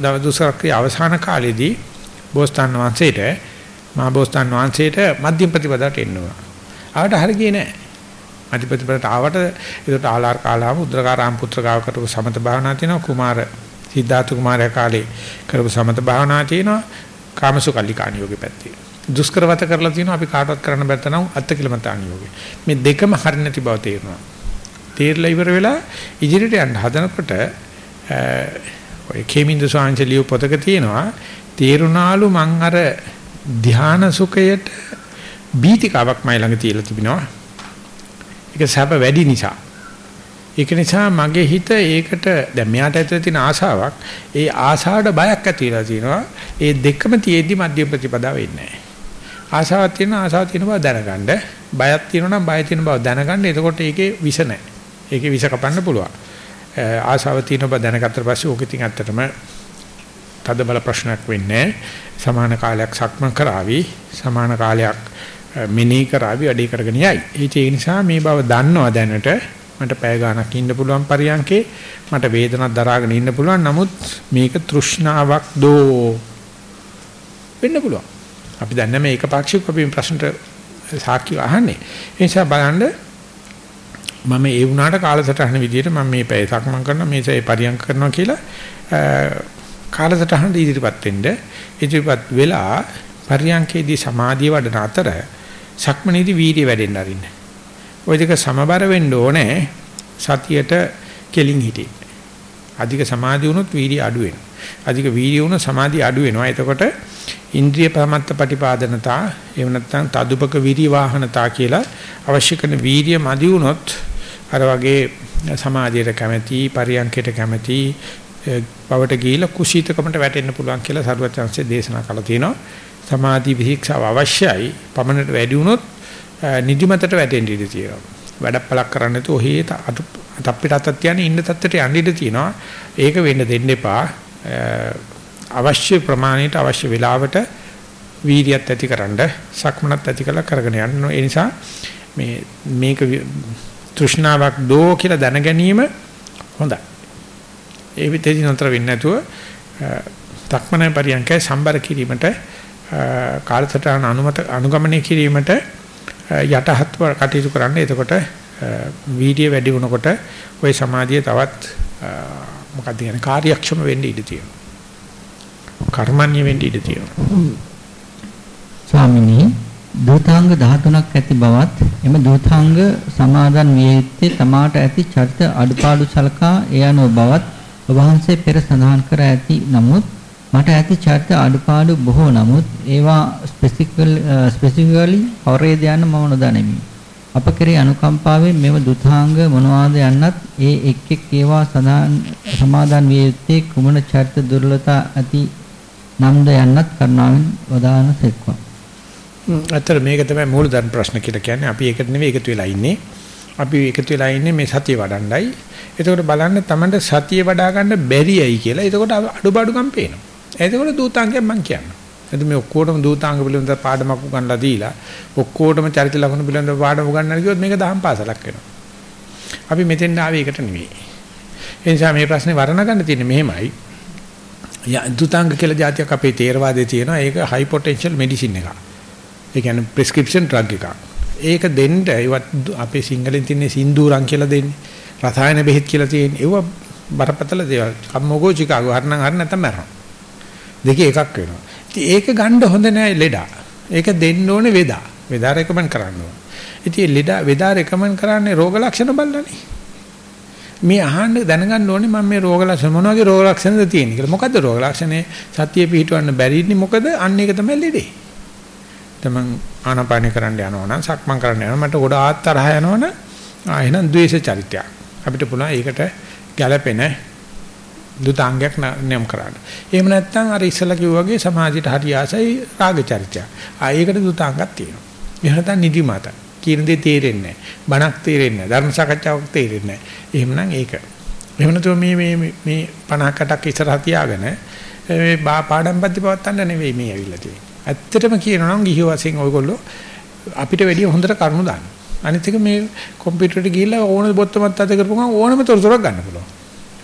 දුෂ්කර ක්‍රියා අවසාන කාලේදී බෝසතාන් වහන්සේට මහා බෝසතාන් වහන්සේට මධ්‍යම ප්‍රතිපදාවට එන්න උනා. ආවට හරියන්නේ නැහැ. මධ්‍ය ප්‍රතිපදාවට ආවට ඒකට ආලාර කාලාම උද්දකාරාම පුත්‍රකාව කරපු සමත භාවනා තියෙනවා කුමාර සිද්ධාර්ථ කුමාරයා කාලේ කරපු සමත භාවනා තියෙනවා කාමසුකල්ලිකාණ යෝගේ පැත්තේ. දුෂ්කරවත කරලා තියෙනවා අපි කාටවත් කරන්න බැත්ත නම් අත්තිකිලමතාණ යෝගේ. මේ දෙකම හරිය නැති බව තේරෙනවා. තේරලා ඉවර වෙලා ඉදිරියට යන්න හදනකොට ඔය කේමින්ද සාංශලිය පොතක තියෙනවා තේරුණාලු මං අර ධානා සුඛයට බීතිකාවක් මයි ළඟ තියලා තිබෙනවා. ඒක සැප වැඩි නිසා. ඒක නිසා මගේ හිත ඒකට දැන් මෙයාට ඇතුලේ තියෙන ආසාවක් ඒ ආසාවට බයක් ඇති වෙලා තියෙනවා. ඒ දෙකම තියෙද්දි මධ්‍ය ප්‍රතිපදාව වෙන්නේ නැහැ. ආසාවක් තියෙන ආසාවක් තියෙන බව දැනගන්න, බයක් තියෙනවා නම් බය තියෙන බව දැනගන්න. එතකොට ඒකේ විස නැහැ. ඒකේ විස කපන්න පුළුවන්. ආසාව තියෙන බව දැනගත්තට පස්සේ ඕක ඉතින් ඇත්තටම තද බල ප්‍රශ්නයක් වෙන්නේ සමාන කාලයක් සක්මන් කරાવી සමාන කාලයක් මිනී කරાવી වැඩි කරගෙන යයි. ඒ නිසා මේ බව දන්නවා දැනට මට පැය ගාණක් ඉන්න පුළුවන් පරියන්කේ මට වේදනාවක් දරාගෙන ඉන්න පුළුවන් නමුත් මේක තෘෂ්ණාවක් දෝ වෙන්න පුළුවන්. අපි දන්නේ මේ එකපාක්ෂික අපි ප්‍රශ්නට සාක්ෂි අහන්නේ. ඒ නිසා බලන්න මම ඒ වුණාට කාලසටහන විදියට මම මේ පැය සක්මන් කරනවා මේ පැය පරියන්ක කරනවා කියලා කාලසටහන ඉදිරිපත් වෙන්න ඉදිරිපත් වෙලා පරියන්කේදී සමාධිය වඩන අතර සක්මනේදී වීර්ය වැඩෙන්න අරින්න. ওই දෙක සමබර වෙන්න ඕනේ සතියට කෙලින් හිටින්න. අධික සමාධිය වුණොත් වීර්ය අඩු වෙනවා. අධික වීර්ය වුණොත් සමාධිය අඩු වෙනවා. එතකොට ඉන්ද්‍රිය ප්‍රමත්ත ප්‍රතිපාදනතා එහෙම නැත්නම් තදුපක විරි වාහනතා කියලා අවශ්‍ය කරන වීර්ය මදි වුණොත් අර වගේ සමාධියට කැමැති පරියන්කයට කැමැති බවට ගිහිලා කුසීතකමට වැටෙන්න පුළුවන් කියලා සරුවචාන්සේ දේශනා කළා තියෙනවා. සමාධි විහික්ෂාව අවශ්‍යයි. පමණට වැඩි වුණොත් නිදිමතට වැටෙන්න ඉඩ තියෙනවා. වැඩපලක් කරන්න නැතුව ඔහේ තප්පිට අතක් තියන්නේ ඉන්න තත්ත්වයට යන්න ඉඩ තියෙනවා. ඒක වෙන්න දෙන්න එපා. අවශ්‍ය ප්‍රමාණයට අවශ්‍ය වෙලාවට වීර්යයත් ඇතිකරනද සක්මනත් ඇති කළ කරගෙන යන්න. ඒ නිසා මේ මේක තෘෂ්ණාවක් දෝ කියලා දැන ගැනීම හොඳයි. ඒ විදිහට නතර වෙන්නේ නැතුව තක්මන පරියන්කය සම්බර කිරීමට කාලසටහන අනුමත අනුගමනය කිරීමට යටහත් කටයුතු කරන්න. එතකොට වීඩියෝ වැඩි වුණකොට ওই සමාධිය තවත් මොකක්ද කියන්නේ කාර්යක්ෂම වෙන්න ඉඩ තියෙනවා. කර්මන්‍ය වෙන්න ඉඩ තියෙනවා. ස්වාමිනී දූතාංග 13ක් ඇති බවත් එම දූතාංග සමාදන් විය යුත්තේ තමාට ඇති චරිත අඩපාඩු සලකා ඒ අනුව බවත් ඔබ වහන්සේ පෙර සඳහන් කර ඇති නමුත් මට ඇති චරිත අඩපාඩු බොහෝ නමුත් ඒවා ස්පෙસિෆිකලි කවරේද යන්න මම නොදනිමි. අප කෙරේ අනුකම්පාවෙන් මෙම දුතාංග මොනවාද යන්නත් ඒ එක් එක් ඒවා සමාදන් විය යුත්තේ කුමන චරිත දුර්ලතා ඇති නම්ද යන්නත් කරුණාවෙන් වදාන සෙක්වා. අතර මේක තමයි මූලධර්ම ප්‍රශ්න කියලා කියන්නේ. අපි ඒකට නෙවෙයි එකතු වෙලා ඉන්නේ. අපි එකතු වෙලා ඉන්නේ මේ සතිය වඩන්නයි. එතකොට බලන්න තමන්ට සතිය වඩා ගන්න බැරියයි කියලා. එතකොට අඩුපාඩුකම් පේනවා. එතකොට දූතාංගයක් මම කියනවා. එතකොට මේ ඔක්කොටම දූතාංග පිළිබඳ පාඩමක් උගන්ලා දීලා ඔක්කොටම චරිත ලක්ෂණ පිළිබඳ පාඩම උගන්වන්න කිව්වොත් මේක දහම් පාසලක් වෙනවා. අපි මෙතෙන් ආවේ ඒකට නෙවෙයි. ඒ නිසා මේ ප්‍රශ්නේ වර්ණ ගන්න තියෙන්නේ මෙහෙමයි. දූතාංග කියලා જાතියක් අපේ තේරවාදයේ තියෙනවා. ඒක හයි පොටෙන්ෂල් මෙඩිසින් එකක්. ඒ කියන්නේ ප්‍රෙස්ක්‍රිප්ෂන් ඩ්‍රග් එකක්. ඒක දෙන්න ඒවත් අපේ සිංහලෙන් තියෙන සින්දූරම් කියලා දෙන්නේ. රසායන බෙහෙත් කියලා තියෙන්නේ. ඒව බරපතල දේවල්. කම්මෝගෝ චිකාගෝ හරනම් හර නැත්නම් මරනවා. දෙකේ එකක් වෙනවා. ඉතින් ඒක ගන්න හොඳ නෑ ලෙඩා. ඒක දෙන්න ඕනේ වේදා. වේදා රෙකමන්ඩ් කරන්න ඕනේ. ඉතින් ලෙඩා වේදා රෙකමන්ඩ් කරන්නේ රෝග ලක්ෂණ බලලානේ. මේ අහන්න දැනගන්න ඕනේ මම මේ රෝග ලක්ෂණ මොන වගේ රෝග ලක්ෂණද තියෙන්නේ කියලා. මොකද්ද රෝග ලක්ෂණේ? සතිය පිහිටවන්න බැරි ඉන්නේ මොකද? අන්න ඒක තමයි ලෙඩේ. තමන් ආනාපාන කරන්න යනවා නම් සක්මන් කරන්න යනවා මට ගොඩාක් තරහ යනවනම් ආ එහෙනම් ද්වේෂ චරිතයක් අපිට පුළුවන් ඒකට ගැළපෙන දුතාංගයක් නම් කරන්න. එහෙම නැත්නම් අර ඉස්සලා කිව්වා වගේ සමාජයට හරි ආසයි රාග චරිතයක්. ආ ඒකට දුතාංගයක් තියෙනවා. එහෙම නැත්නම් නිදිමත. කියන දේ තේරෙන්නේ නැහැ. බණක් තේරෙන්නේ නැහැ. ධර්ම සාකච්ඡාවක් තේරෙන්නේ නැහැ. එහෙමනම් ඒක. එහෙම නැතුව මේ මේ මේ 50කටක් ඉස්සරහ තියාගෙන මේ පාඩම් පද්ධති පවත්තන්න නෙවෙයි මේ ඇවිල්ලා තියෙන්නේ. ඇත්තටම කියනවා නම් ගිහි වශයෙන් ඔයගොල්ලෝ අපිට වැඩිය හොඳට කරුණු දාන්න. අනිත් එක මේ කම්පියුටරට ගිහිල්ලා ඕන බොත්තමත් අත කරපුවම ඕනම තොරතුරක් ගන්න පුළුවන්.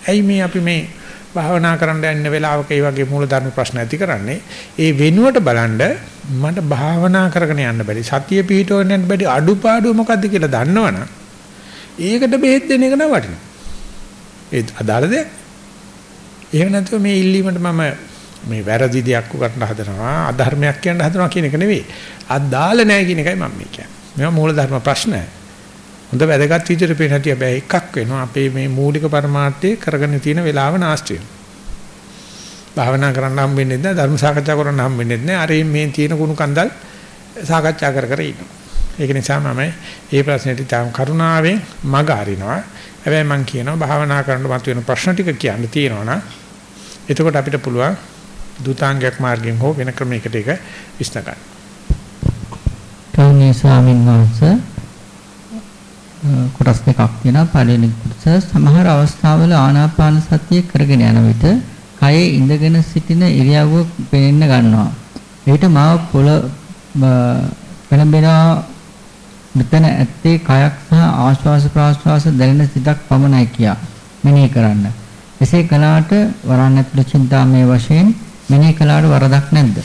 ඇයි මේ අපි මේ භාවනා කරන්න යන වෙලාවක මේ වගේ මූලධර්ම ප්‍රශ්න ඇති කරන්නේ? ඒ වෙනුවට බලන්න මට භාවනා කරගෙන යන්න බැරි. සතිය පිහිටවන්න යන්න බැරි අඩුපාඩුව මොකද්ද කියලා දන්නවනම් ඒකට බෙහෙත් දෙන එක නම් වටිනවා. ඒ අදාළ දෙයක්. එහෙම නැත්නම් මේ ඉල්ලීමට මම මේ වැරදි දෙයක් උගන්න හදනවා අධර්මයක් කියන්න හදනවා කියන එක නෙවෙයි. අදාළ නැහැ කියන එකයි මම කියන්නේ. මේවා මූලධර්ම ප්‍රශ්න. හොඳ වැදගත් විදිහට පේන හැටි හැබැයි එකක් වෙනවා අපේ මේ මූලික પરමාර්ථය කරගෙන තියෙන වෙලාව නාස්ති වෙනවා. භාවනා කරන්න හම් වෙන්නේ නැහැ ධර්ම සාකච්ඡා කරන්න හම් වෙන්නේ නැහැ. අර මේ තියෙන කුණු කන්දල් සාකච්ඡා කර කර ඉන්නවා. ඒක නිසා මම මේ ප්‍රශ්නෙට තාම කරුණාවෙන් මග අරිනවා. හැබැයි මම කියනවා භාවනා කරනකොට මතුවෙන ප්‍රශ්න ටික කියන්න තියෙනවනම් එතකොට අපිට පුළුවන් දුතාංගයක් මාර්ගයෙන් හෝ වෙන ක්‍රමයකට ඒක විශ්න ගන්න. කෞණී ස්වාමීන් වහන්සේ කොටස් දෙකක් තියෙනවා පළවෙනි කොටස සමහර අවස්ථාවල ආනාපාන සතිය කරගෙන යන විට කයේ ඉඳගෙන සිටින ඉරියව්ව පේන්න ගන්නවා. ඒකට මාව පොළ පෙළඹෙනවා මෙතන ඇත්තේ කයක් සහ ආශ්වාස ප්‍රාශ්වාස දැනෙන සිතක් පමණයි කියා මෙනෙහි කරන්න. එසේ කළාට වරණ ඇතුළු චින්තාමය වශයෙන් මෙනෙහි කළාට වරදක් නැද්ද?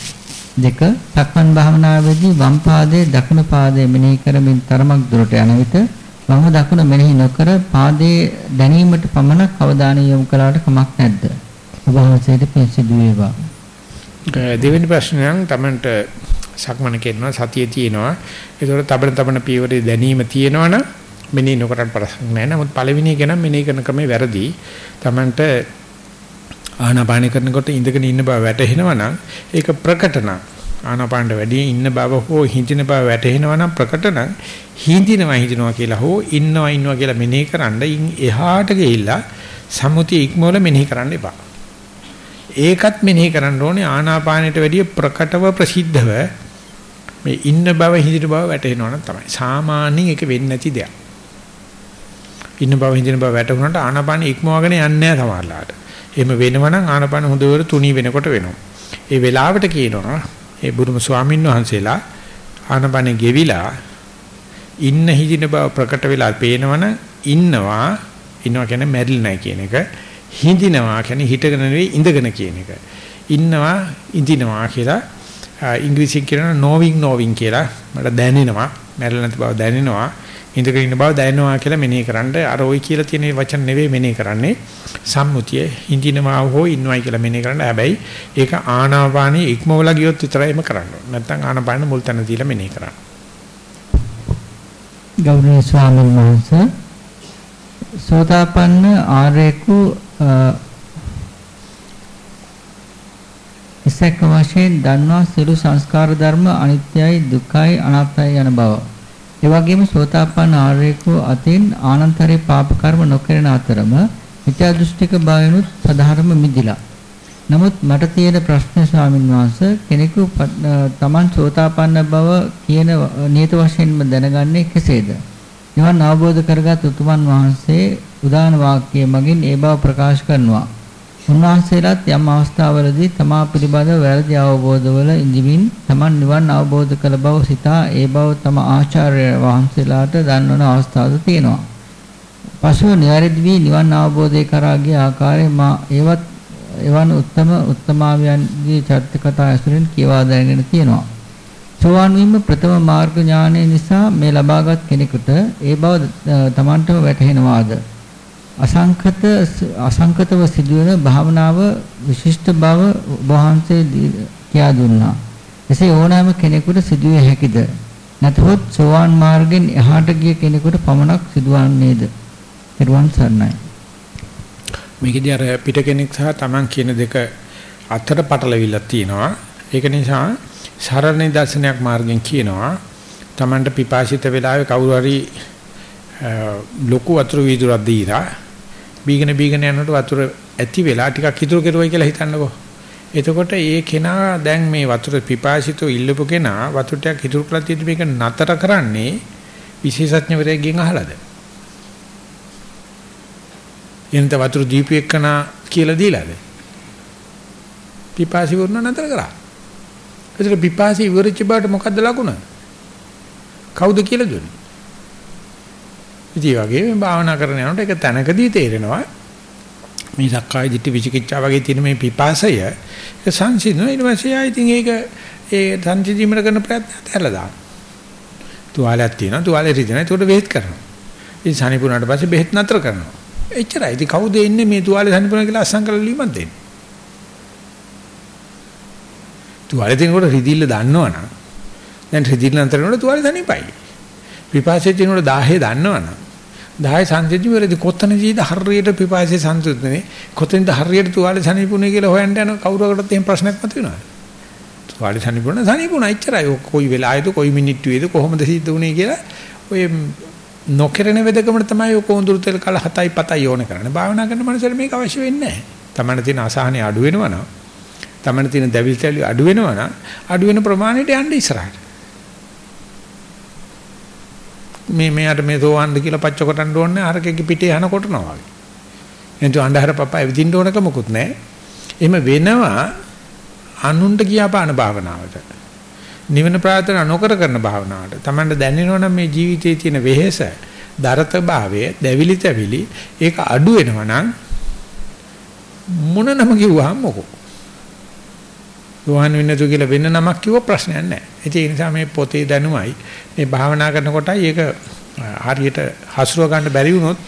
දෙක සක්මන් භාවනාවේදී වම් පාදයේ දකුණු පාදයේ මෙනෙහි කරමින් තරමක් දුරට යන විට වම දකුණ මෙනෙහි නොකර පාදයේ දැනීමට පමණක් අවධානය යොමු කළාට කමක් නැද්ද? ඔබ වහන්සේට පින් සිදු වේවා. දෙවෙනි ප්‍රශ්නය නම් Tamanට සක්මන කරනවා සතිය තියෙනවා. ඒතකොට තබන තබන පීවරේ දැනීම තියෙනවනම් මෙනෙහි නොකරට ප්‍රශ්න නැහැ. නමුත් පළවෙනි එක නම් මෙනෙහි කරන ක්‍රමේ වැරදි. Tamanට ආනාපාන කරනකොට ඉඳගෙන ඉන්න බව වැටහෙනවා නම් ඒක ප්‍රකට නම් ආනාපානට වැඩි ඉන්න බව හෝ හිඳින බව වැටහෙනවා නම් ප්‍රකට නම් හිඳිනවා හිඳිනවා කියලා හෝ ඉන්නවා ඉන්නවා කියලා මෙනෙහි කරන්න ඉන් එහාට ගිහිල්ලා සම්මුතිය ඉක්මවල මෙනෙහි කරන්න එපා. ඒකත් මෙනෙහි කරන්න ඕනේ ආනාපානයට වැඩිය ප්‍රකටව ප්‍රසිද්ධව මේ ඉන්න බව හිඳින බව වැටහෙනවා නම් තමයි. සාමාන්‍යයෙන් ඒක වෙන්නේ නැති දෙයක්. ඉන්න බව හිඳින බව වැටුණාට ආනාපාන ඉක්මවගෙන යන්නේ නැහැ සමහරලාට. එහෙම වෙනවනම් ආනාපාන හොඳට තුනී වෙනකොට වෙනවා. ඒ වෙලාවට කියනවා ඒ බුදුම ස්වාමීන් වහන්සේලා ආනාපානෙ ගෙවිලා ඉන්න හිඳින බව ප්‍රකට වෙලා පේනවනම් ඉන්නවා ඉන්නවා කියන්නේ මැරිලා නැහැ කියන එක. හිඳිනවා කියන්නේ හිටගෙන නෙවෙයි ඉඳගෙන කියන එක. ඉන්නවා ඉඳිනවා කියලා ඉංග්‍රීසියෙන් කියනවා knowing knowing කියලා මට දැනෙනවා මැරෙලා නැති බව දැනෙනවා ඉඳගෙන ඉන්න බව දැනෙනවා කියලා මෙනෙහි කරන්න. අර ওই කියලා තියෙන වචන නෙවෙයි මෙනෙහි කරන්නේ. සම්මුතිය හිඳිනවා හෝ ඉන්නවයි කියලා මෙනෙහි කරන්න. හැබැයි ඒක ආනාපානිය ඉක්මවලා ගියොත් විතරයිම කරන්න ඕනේ. නැත්නම් ආනාපාන මුල් තැන දීලා මෙනෙහි කරන්න. ගෞරවනීය ස්වාමීන් වහන්සේ සෝතාපන්න ආර්යකු ඉසක වශයෙන් දන්වා සියලු සංස්කාර ධර්ම අනිත්‍යයි දුක්ඛයි අනාත්මයි යන බව. ඒ වගේම සෝතාපන්න ආර්යකු අතින් ආනන්තරේ පාප කර්ම නොකරන අතරම මිත්‍යා දෘෂ්ටික භාවයනුත් සධර්ම මිදිලා. නමුත් මට තියෙන ප්‍රශ්න ස්වාමින් වහන්සේ කෙනෙකු තමන් සෝතාපන්න බව කියන නියත වශයෙන්ම දැනගන්නේ කෙසේද? නිවන් අවබෝධ කරගත් උතුමන් වහන්සේ උදාන වාක්‍යය මගින් ඒ බව ප්‍රකාශ කරනවා. උන්වහන්සේලාත් යම් අවස්ථාවලදී තමා පිළිබඳව වැරදි අවබෝධවල ඉඳිමින් තමන් නිවන් අවබෝධ කළ බව සිතා ඒ බව තම ආචාර්ය වහන්සේලාට දන්වන අවස්ථාවද තියෙනවා. පසුව නිවැරදි වී නිවන් අවබෝධය කරා ගිය ආකාරය මා ඒවත් එවන් උත්තම උත්තමාවියන්ගේ චරිත කතා ඇසුරින් කියවා දැනගෙන තියෙනවා. සෝවාන් වීම ප්‍රථම මාර්ග ඥානය නිසා මේ ලබාගත් කෙනෙකුට ඒ බව තමන්ටම වැටහෙනවාද? අසංකත අසංකතව සිදුවෙන භාවනාව විශිෂ්ට බව වහන්සේ කියා දුන්නා. එසේ ඕනෑම කෙනෙකුට සිදුවිය හැකිද? නැතහොත් සෝවාන් මාර්ගෙන් එහාට ගිය කෙනෙකුට පමණක් සිදුවන්නේද? පෙරවන් සර්ණයි. මේකදී අර පිට කෙනෙක් සහ Taman කියන දෙක අතර පටලවිල්ලක් තියෙනවා. ඒක නිසා සරල නිදර්ශනයක් මාර්ගෙන් කියනවා Tamanට පිපාසිත වෙලාවේ කවුරු හරි ලොකු වතුර වීදුරක් දීලා බීගෙන බීගෙන යනකොට වතුර ඇති වෙලා ටිකක් ඉතුරු කෙරුවයි කියලා හිතන්නකෝ. එතකොට ඒ කෙනා දැන් මේ වතුර පිපාසිතව ඉල්ලපු කෙනා වතුර ටිකක් ඉතුරු කරලා තියෙද්දි මේක නතර කරන්නේ විශේෂඥවරයෙක්ගෙන් අහලාද? එනත වතුර දීපු එක්කනා කියලා දීලාද? පිපාසි වුණා නතර කරා. ඒතර පිපාසි ඉවරච්ච බාට මොකද්ද ලකුණ? කවුද කියලා දුන්නේ? ඉතින් වගේ මේ භාවනා කරන යනකොට ඒක තැනකදී තේරෙනවා මේ සක්කාය දිට්ඨි විචිකිච්ඡා වගේ තියෙන මේ පිපාසය ඒක සංසිඳන ඊට පස්සේ ආයි ඉතින් ඒක ඒ සංසිඳීමර කරන ප්‍රයත්නත් හැරලා දානවා. තුවාලයක් තියෙනවා තුවාලේ රිදෙනවා ඒකට බෙහෙත් කරනවා. ඉතින් සනිපුණාට පස්සේ බෙහෙත් නතර කරනවා. එච්චරයි. ඉතින් කවුද ඉන්නේ මේ තුවාලේ සනිපුණා කියලා අස්සම් කරලා ලියමක් දෙන්නේ. තුවාලේ තියෙනකොට රිදිල්ල දන්නවනම් දැන් රිදිල්ල නතර කරනකොට තුවාලේ සනිපයි. පිපාසයේ තියෙනකොට 10 දන්නවනම් 10 සංසිද්ධි වලදී කොතනදීද හරියට පිපාසයේ සංසුද්ධනේ කොතනද හරියට තුවාලේ සනීපුනේ කියලා හොයන්න යන කවුරකටත් එහෙම ප්‍රශ්නයක් මතුවෙනවද? තුවාලේ සනීපුණ සනීපුණ. එච්චරයි. කොයි වෙලාවේද කොයි මිනිත්තුවේද කොහොමද සිද්ධ වුනේ කියලා ඔය නොකරන වෙදකමට තමයි ඔය කොඳුරු තෙල් කල 7යි 7යි ඕන කරන්නේ. භාවනා කරන මනසට මේක අවශ්‍ය වෙන්නේ නැහැ. තමන්න තියෙන අසහනේ අඩු වෙනවා නම් තමන්න තියෙන දැවිලි තැලි අඩු වෙනවා නම් අඩු වෙන ප්‍රමාණයට යන්න ඉස්සරහට. මේ මෙයාට මේ සෝවන්ද කියලා පච්ච කොටන්න ඕනේ අරකෙගේ පිටේ යන කොටනවා වගේ. එතන අන්ධහර පපා එවිදින්න ඕනක මොකුත් නැහැ. එහෙම වෙනවා අනුන්ට කියාපාන භාවනාවට. නිවන ප්‍රාර්ථනා නොකර කරන භාවනාවට. Tamanට දැනෙනවනම් මේ ජීවිතයේ තියෙන වෙහෙස, දරත භාවය, දැවිලි තැවිලි ඒක අඩු වෙනවා නම් මොන නම කිව්වහම මොකෝ. යෝහන් වෙන්නතු කියලා වෙන නමක් කිව්ව ප්‍රශ්නයක් නැහැ. ඒ නිසා මේ පොතේ දැනුමයි මේ භාවනා කරනකොටයි ඒක හරියට හසුරව ගන්න බැරි වුණොත්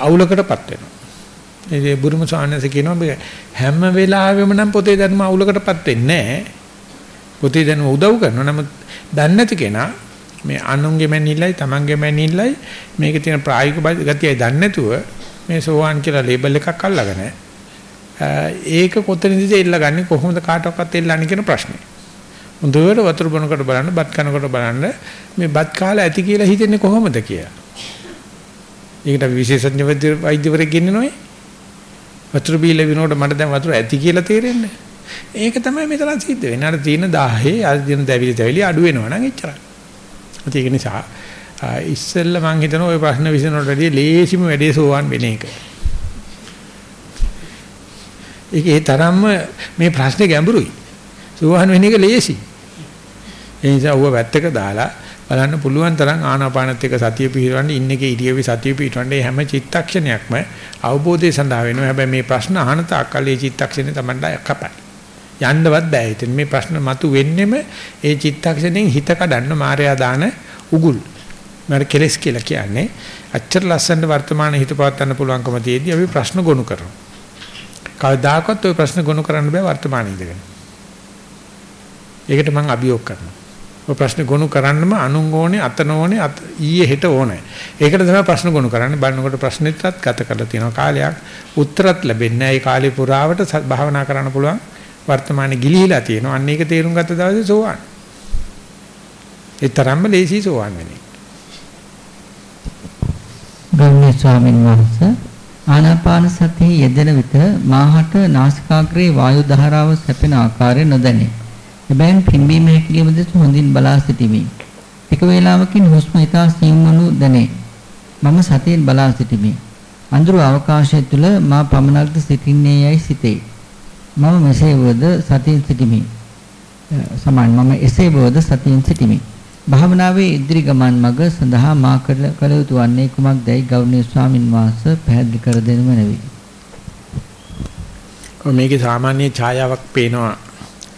අවුලකටපත් වෙනවා. ඒ බුරුම සාන්නස කියනවා හැම වෙලාවෙම නම් පොතේ ධර්ම අවුලකටපත් වෙන්නේ නැහැ. පොතේ ධර්ම උදව් කරනවා. නමුත් දන්නේ නැති කෙනා මේ අනුන්ගේ මැනිල්ලයි තමන්ගේ මැනිල්ලයි මේකේ තියෙන ප්‍රායෝගික ගතියයි දන්නේ නැතුව මේ සෝවාන් කියලා ලේබල් එකක් අල්ලගෙන ඒක කොතනදද එල්ලගන්නේ කොහොමද කාටවත් එල්ලන්නේ කියන ප්‍රශ්නේ. හොඳට වතුර බොනකොට බලන්න බත් කනකොට බලන්න මේ බත් කාලා ඇති කියලා හිතෙන්නේ කොහොමද කියලා. ඒකට විශේෂඥ වෛද්‍යවරයෙක් ගෙන්නනොයි. වතුර බීලා විනෝඩ මට දැන් වතුර ඇති කියලා තේරෙන්නේ. ඒක තමයි මෙතන සිද්ධ වෙන්නේ. අර තියෙන 10 අර දින දැවිලි දැවිලි අඩු වෙනවා නම් එච්චරයි. ඒක නිසා ඉස්සෙල්ල මං හිතනවා ওই ප්‍රශ්න විසඳනට වැඩිය ලේසිම වැඩේ සෝවන් වෙන එක. ඒකේ තරම්ම මේ ප්‍රශ්නේ ගැඹුරුයි. සෝවන් වෙන එක ලේසි. ඒ නිසා ඌව වැත්තක දාලා බලන්න පුළුවන් තරම් ආනාපානත් එක්ක සතිය පිහිටවන්න ඉන්නකේ ඉරියවි සතිය පිහිටවන්න හැම චිත්තක්ෂණයක්ම අවබෝධය සඳහා වෙනවා. හැබැයි මේ ප්‍රශ්න අහන තාක්කල් ඒ චිත්තක්ෂණේ තමයි කපයි. යන්නවත් බෑ. ඉතින් මේ ප්‍රශ්න මතු වෙන්නෙම ඒ චිත්තක්ෂණයෙන් හිත කඩන්න මායя දාන උගුල්. මම කෙලස් කියලා කියන්නේ අච්චර ලස්සන වර්තමාන හිත පවත්වන්න පුළුවන්කම තියේදී අපි ප්‍රශ්න ගොනු කරනවා. කවදාකවත් ওই ප්‍රශ්න ගොනු කරන්න බෑ වර්තමාන ඉඳගෙන. ඒකට මම අභියෝග කරනවා. ඔය ප්‍රශ්න ගොනු කරන්නම අනුන් ඕනේ අතන ඕනේ අත ඊයේ හෙට ඕනේ. ඒකට තමයි ප්‍රශ්න ගොනු කරන්නේ. බලනකොට ප්‍රශ්නෙටත් ගත කරලා තියෙනවා කාලයක්. උත්තරත් ලැබෙන්නේ නැහැ. ඒ කාලේ පුරාවට භාවනා කරන්න පුළුවන් වර්තමානයේ ගිලිහිලා තියෙනවා. අන්න ඒක තේරුම් ගත්ත දවසේ සෝවාන්. ඒ තරම්ම ලේසි සෝවාන් වෙන්නේ. ගෞරවනීය ස්වාමීන් වහන්සේ ආනාපාන සතියේ යෙදෙන විට මාහට නාසිකාග්‍රේ වායු ධාරාව සැපෙන ආකාරය නොදැනේ. එබැවින් පිම්බීම හැකිලිම දෙස හොඳින් බලා සිටිමි. ටික වේලාවකින් හුස්ම ඉතා සියුම්වනු දැනේ. මම සතියෙන් බලා සිටිමි. අඳුරු අවකාශය තුල මා පමණක්ද සිටින්නේ යයි සිතේ. මම මෙසේ වද සතියෙන් සිටිමි. සමාන මම එසේ වද සතියෙන් සිටිමි. භාවනාවේ ඉදිරි ගමන් මඟ සඳහා මා කළ යුතු වන්නේ කුමක්දයි ගෞරවනීය ස්වාමින් වහන්සේ පැහැදිලි කර දෙනු මැනවි. මේකේ සාමාන්‍ය ඡායාවක් පේනවා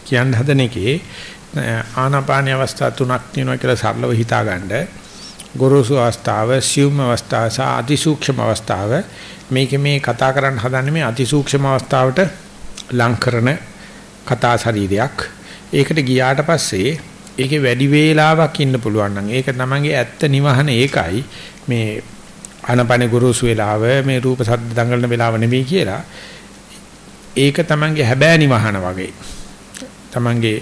කියන්න හදන එකේ ආනාපාන අවස්ථා තුනක් තියෙනවා කියලා සරලව හිතාගන්න. ගොරෝසු අවස්ථාව, සියුම් අවස්ථාව සහ අතිසූක්ෂම අවස්ථාව. මේකේ මේ කතා කරන්න හදන්නේ මේ අතිසූක්ෂම අවස්ථාවට ලං කරන කතා ශරීරයක්. ඒකට ගියාට පස්සේ ඒකේ වැඩි වේලාවක් ඉන්න පුළුවන් නම් ඒක තමන්ගේ ඇත්ත නිවහන ඒකයි මේ ආනපන ගුරුසු වේලාව මේ රූප ශබ්ද දඟලන වේලාව නෙවෙයි කියලා ඒක තමන්ගේ හැබෑ නිවහන වගේ තමන්ගේ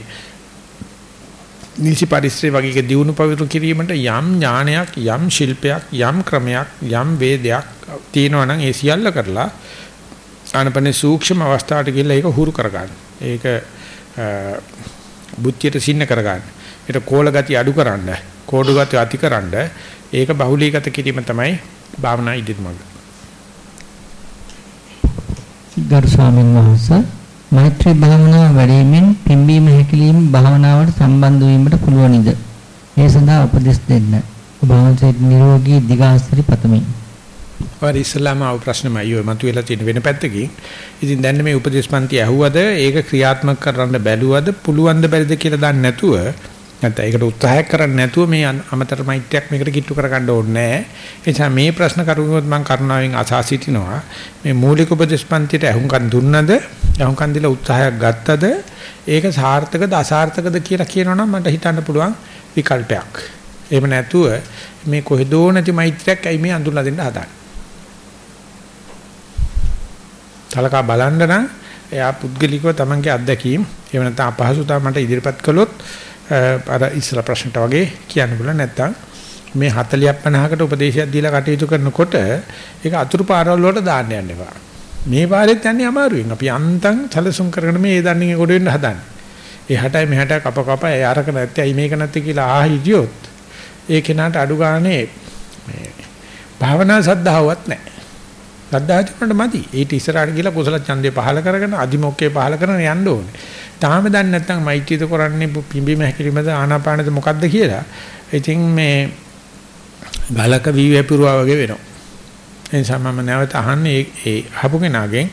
නිසි පරිශ්‍රය වගේ දියුණු පවිතු කිරීමට යම් ඥානයක් යම් ශිල්පයක් යම් ක්‍රමයක් යම් වේදයක් තියෙනවා නම් ඒ සියල්ල කරලා ආනපනේ සූක්ෂම අවස්ථාවට ගිහිල්ලා ඒක හුරු කරගන්න. ඒක බුද්ධියට සින්න කරගන්න. ඒක කෝල ගති අඩු කරන්න, කෝඩු ගති අති කරන්න, ඒක බහුලීගත කිරීම තමයි භාවනා ඉදිරිමඟ. ගරු ස්වාමීන් වහන්සේ මෛත්‍රී භාවනාව වැඩිමින් පිම්බීම හැකිලිම භාවනාවට සම්බන්ධ වීමට පුළුවනිද? ඒ සඳහා උපදෙස් දෙන්න. ඔබ වහන්සේට නිරෝගී දිගාස්තරි පතමි. ඔය ඉස්ලාම ආව ප්‍රශ්නම අයියෝ මතුවලා තියෙන වෙන පැත්තකින්. ඉතින් දැන් මේ උපදේශ පන්ති ඇහුවද ඒක ක්‍රියාත්මක කරන්න බැලුවද පුළුවන් ද බැරිද කියලා දන්නේ නැතුව නැත්නම් ඒකට උත්සාහයක් කරන්නේ නැතුව මේ අමතර මෛත්‍රියක් මේකට කිට්ටු කරගන්න ඕනේ නැහැ. ඒ නිසා මේ ප්‍රශ්න කරුණොත් මම කරුණාවෙන් අසා සිටිනවා. මේ මූලික උපදේශ පන්තියට අහුම්කන් දුන්නද? අහුම්කන් දීලා උත්සාහයක් ගත්තද? ඒක සාර්ථකද අසාර්ථකද කියලා කියනවනම් මට හිතන්න පුළුවන් විකල්පයක්. එහෙම නැතුව මේ කොහෙදෝ නැති මෛත්‍රියක් ඇයි මේ අඳුරලා දෙන්න හදාන්නේ? තලකා බලන්න නම් එයා පුද්ගලිකව තමන්ගේ අත්දැකීම් එහෙම නැත්නම් අපහසුතාව මට ඉදිරිපත් කළොත් අර ඉස්සර ප්‍රශ්නට වගේ කියන්න බුණා නැත්නම් මේ 40 50කට උපදේශයක් දීලා කටයුතු කරනකොට ඒක අතුරු පාරවල් වලට දාන්න යන්න එපා. මේ පාරෙත් යන්නේ අමාරුවෙන්. අපි අන්තම් සැලසුම් කරගෙන මේ දන්නේ කොට වෙන්න හදන්නේ. එහාටයි මෙහාට කප කප ඒ අරක නැත්තේ අයි මේක නැත්තේ කියලා ආ හිටියොත් ඒ කෙනාට අඩු ගානේ මේ භාවනා සද්ධාවත් නැහැ. සද්ධා තිබුණාට මදි. ඊට ඉස්සරහට ගිහලා කුසල ඡන්දේ පහල කරගෙන අදිමොක්කේ පහල කරගෙන යන්න ඕනේ. තාම දන්නේ නැත්නම් මෛත්‍රියද කරන්නේ පිම්බීම හැකිලිමද ආනාපානද මොකද්ද කියලා. ඉතින් මේ ගලක වී වැපිරුවා වගේ වෙනවා. ඒ නිසා මම නැවත අහන්නේ ඒ අහපු කෙනාගෙන්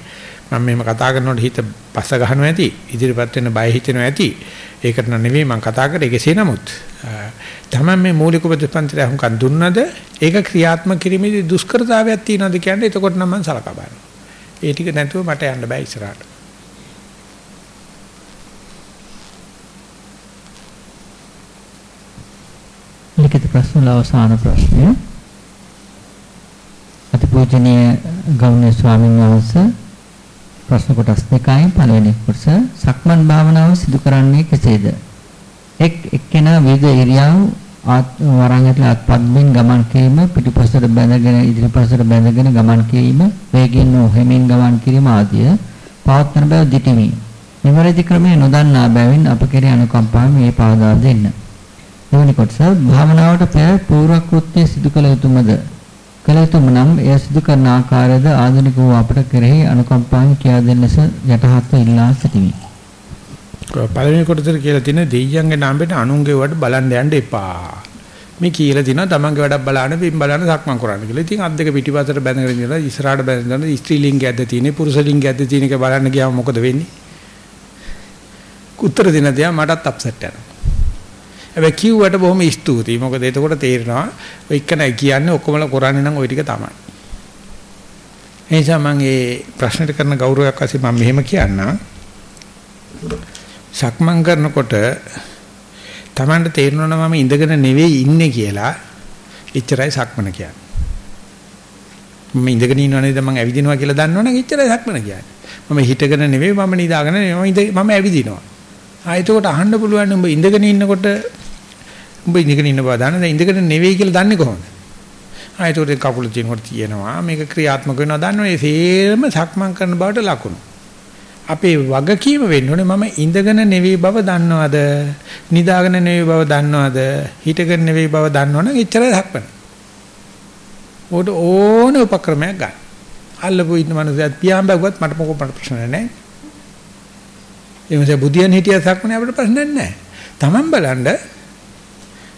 මම මේව කතා කරනකොට හිත පස්ස ගන්නවා ඇති ඉදිරියපත් වෙන බය හිතෙනවා ඇති ඒකට නෙවෙයි මම කතා කරේ කෙසේ නමුත් තමයි මේ මූලික ප්‍රතිපන්තිය හුඟක් දුන්නද ඒක ක්‍රියාත්මක කිරීමේදී දුෂ්කරතාවයක් තියෙනවද කියන්නේ එතකොට නම් මම සලකා බලනවා ඒ ටික නැතුව මට යන්න බෑ ඉස්සරහට ලිඛිත ප්‍රශ්න වල අවසාන ප්‍රශ්නය. අතිපූජනීය ගෞරවනීය ස්වාමීන් වහන්සේ ප්‍රශ්න කොටස් දෙකයි පළවෙනි කොටස සක්මන් භාවනාව සිදු කරන්නේ කෙසේද? එක් එක්කෙනා විවිධ ඉරියව් ආත් වරන් ඇතුළේ අත්පත්මින් ගමන් කිරීම පිටිපසට බැඳගෙන ඉදිරිපසට බැඳගෙන ගමන් කිරීම වේගින් නොහෙමින් ගමන් කිරීම ආදිය පවත්වන බව දිටිමි. නිවැරදි ක්‍රමයේ නොදන්නා බැවින් අප කෙරේ අනුකම්පාවෙන් මේ පාදා දෙන්න. දෙවැනි කොටස භාවනාවට පෙර පූර්ව කෘත්‍ය සිදු කළ යුතුමද කළ යුතුම නම් එය සිදු කරන ආකාරයද ආධුනික වූ අපට කෙරෙහි අනුකම්පාවෙන් කියා දෙන්න ලෙස යටහත්ව ඉල්ලා සිටිමි. පළවෙනි කොටසට කියලා තියෙන දෙයියන්ගේ නාමයට අනුන්ගේ වට බලන්න යන්න එපා. මේ කියලා තිනවා තමන්ගේ වැඩක් බලන්න පින් බලන්න සක්මන් කරන්න කියලා. ඉතින් අත් දෙක පිටිපස්සට බැඳගෙන ඉඳලා ඉස්සරහට බැඳගෙන ස්ත්‍රී ලිංගයක්ද තියෙන්නේ පුරුෂ ලිංගයක්ද තියෙන එක බලන්න ගියාම මොකද වෙන්නේ? උත්තර දෙන දේ මටත් අප්සෙට් යනවා. හැබැයි කිව්වට බොහොම ස්තුතියි. මොකද එතකොට තේරෙනවා ඔය එක්කනයි කියන්නේ ඔක්කොමලා කරන්නේ නම් ওই ටික තමයි. ඒ නිසා මම මේ ප්‍රශ්නෙට කරන ගෞරවයක් වශයෙන් මම මෙහෙම කියන්නම්. සක්මන් කරනකොට Tamanට තේරෙනවා මම ඉඳගෙන නෙවෙයි ඉන්නේ කියලා. එච්චරයි සක්මන කියන්නේ. මම ඉඳගෙන ඉන්නව නේද මම ඇවිදිනවා කියලා දන්නවනම් එච්චරයි සක්මන කියන්නේ. මම හිටගෙන නෙවෙයි මම නිදාගෙන නෙවෙයි මම ඇවිදිනවා. ආ එතකොට අහන්න පුළුවන් උඹ ඉඳගෙන ඉන්නකොට උඹ ඉඳගෙන ඉන්න බව දන්නේ දැන් ඉඳගෙන නෙවෙයි කියලා දන්නේ කොහොමද? ආ එතකොට කකුල තියෙනකොට තියෙනවා මේක ක්‍රියාත්මක වෙනවා දන්නවනේ සේරම සක්මන් කරන බවට ලකුණු. අපේ වගකීම වෙන්න ඕනේ මම ඉඳගෙන නෙවෙයි බව දන්නවද? නිදාගෙන නෙවෙයි බව දන්නවද? හිටගෙන නෙවෙයි බව දන්නවනම් එච්චරයි සක්මන. උඩ ඕන උපක්‍රමයක් ගන්න. අල්ලපු ඉන්න මනුස්සයත් පියාඹ බැගුවත් මට මොකක් ප්‍රශ්න නැහැ. එමසේ බුදියන් හිටිය සක්මනේ අපිට ප්‍රශ්නයක් නැහැ. Taman බලන්න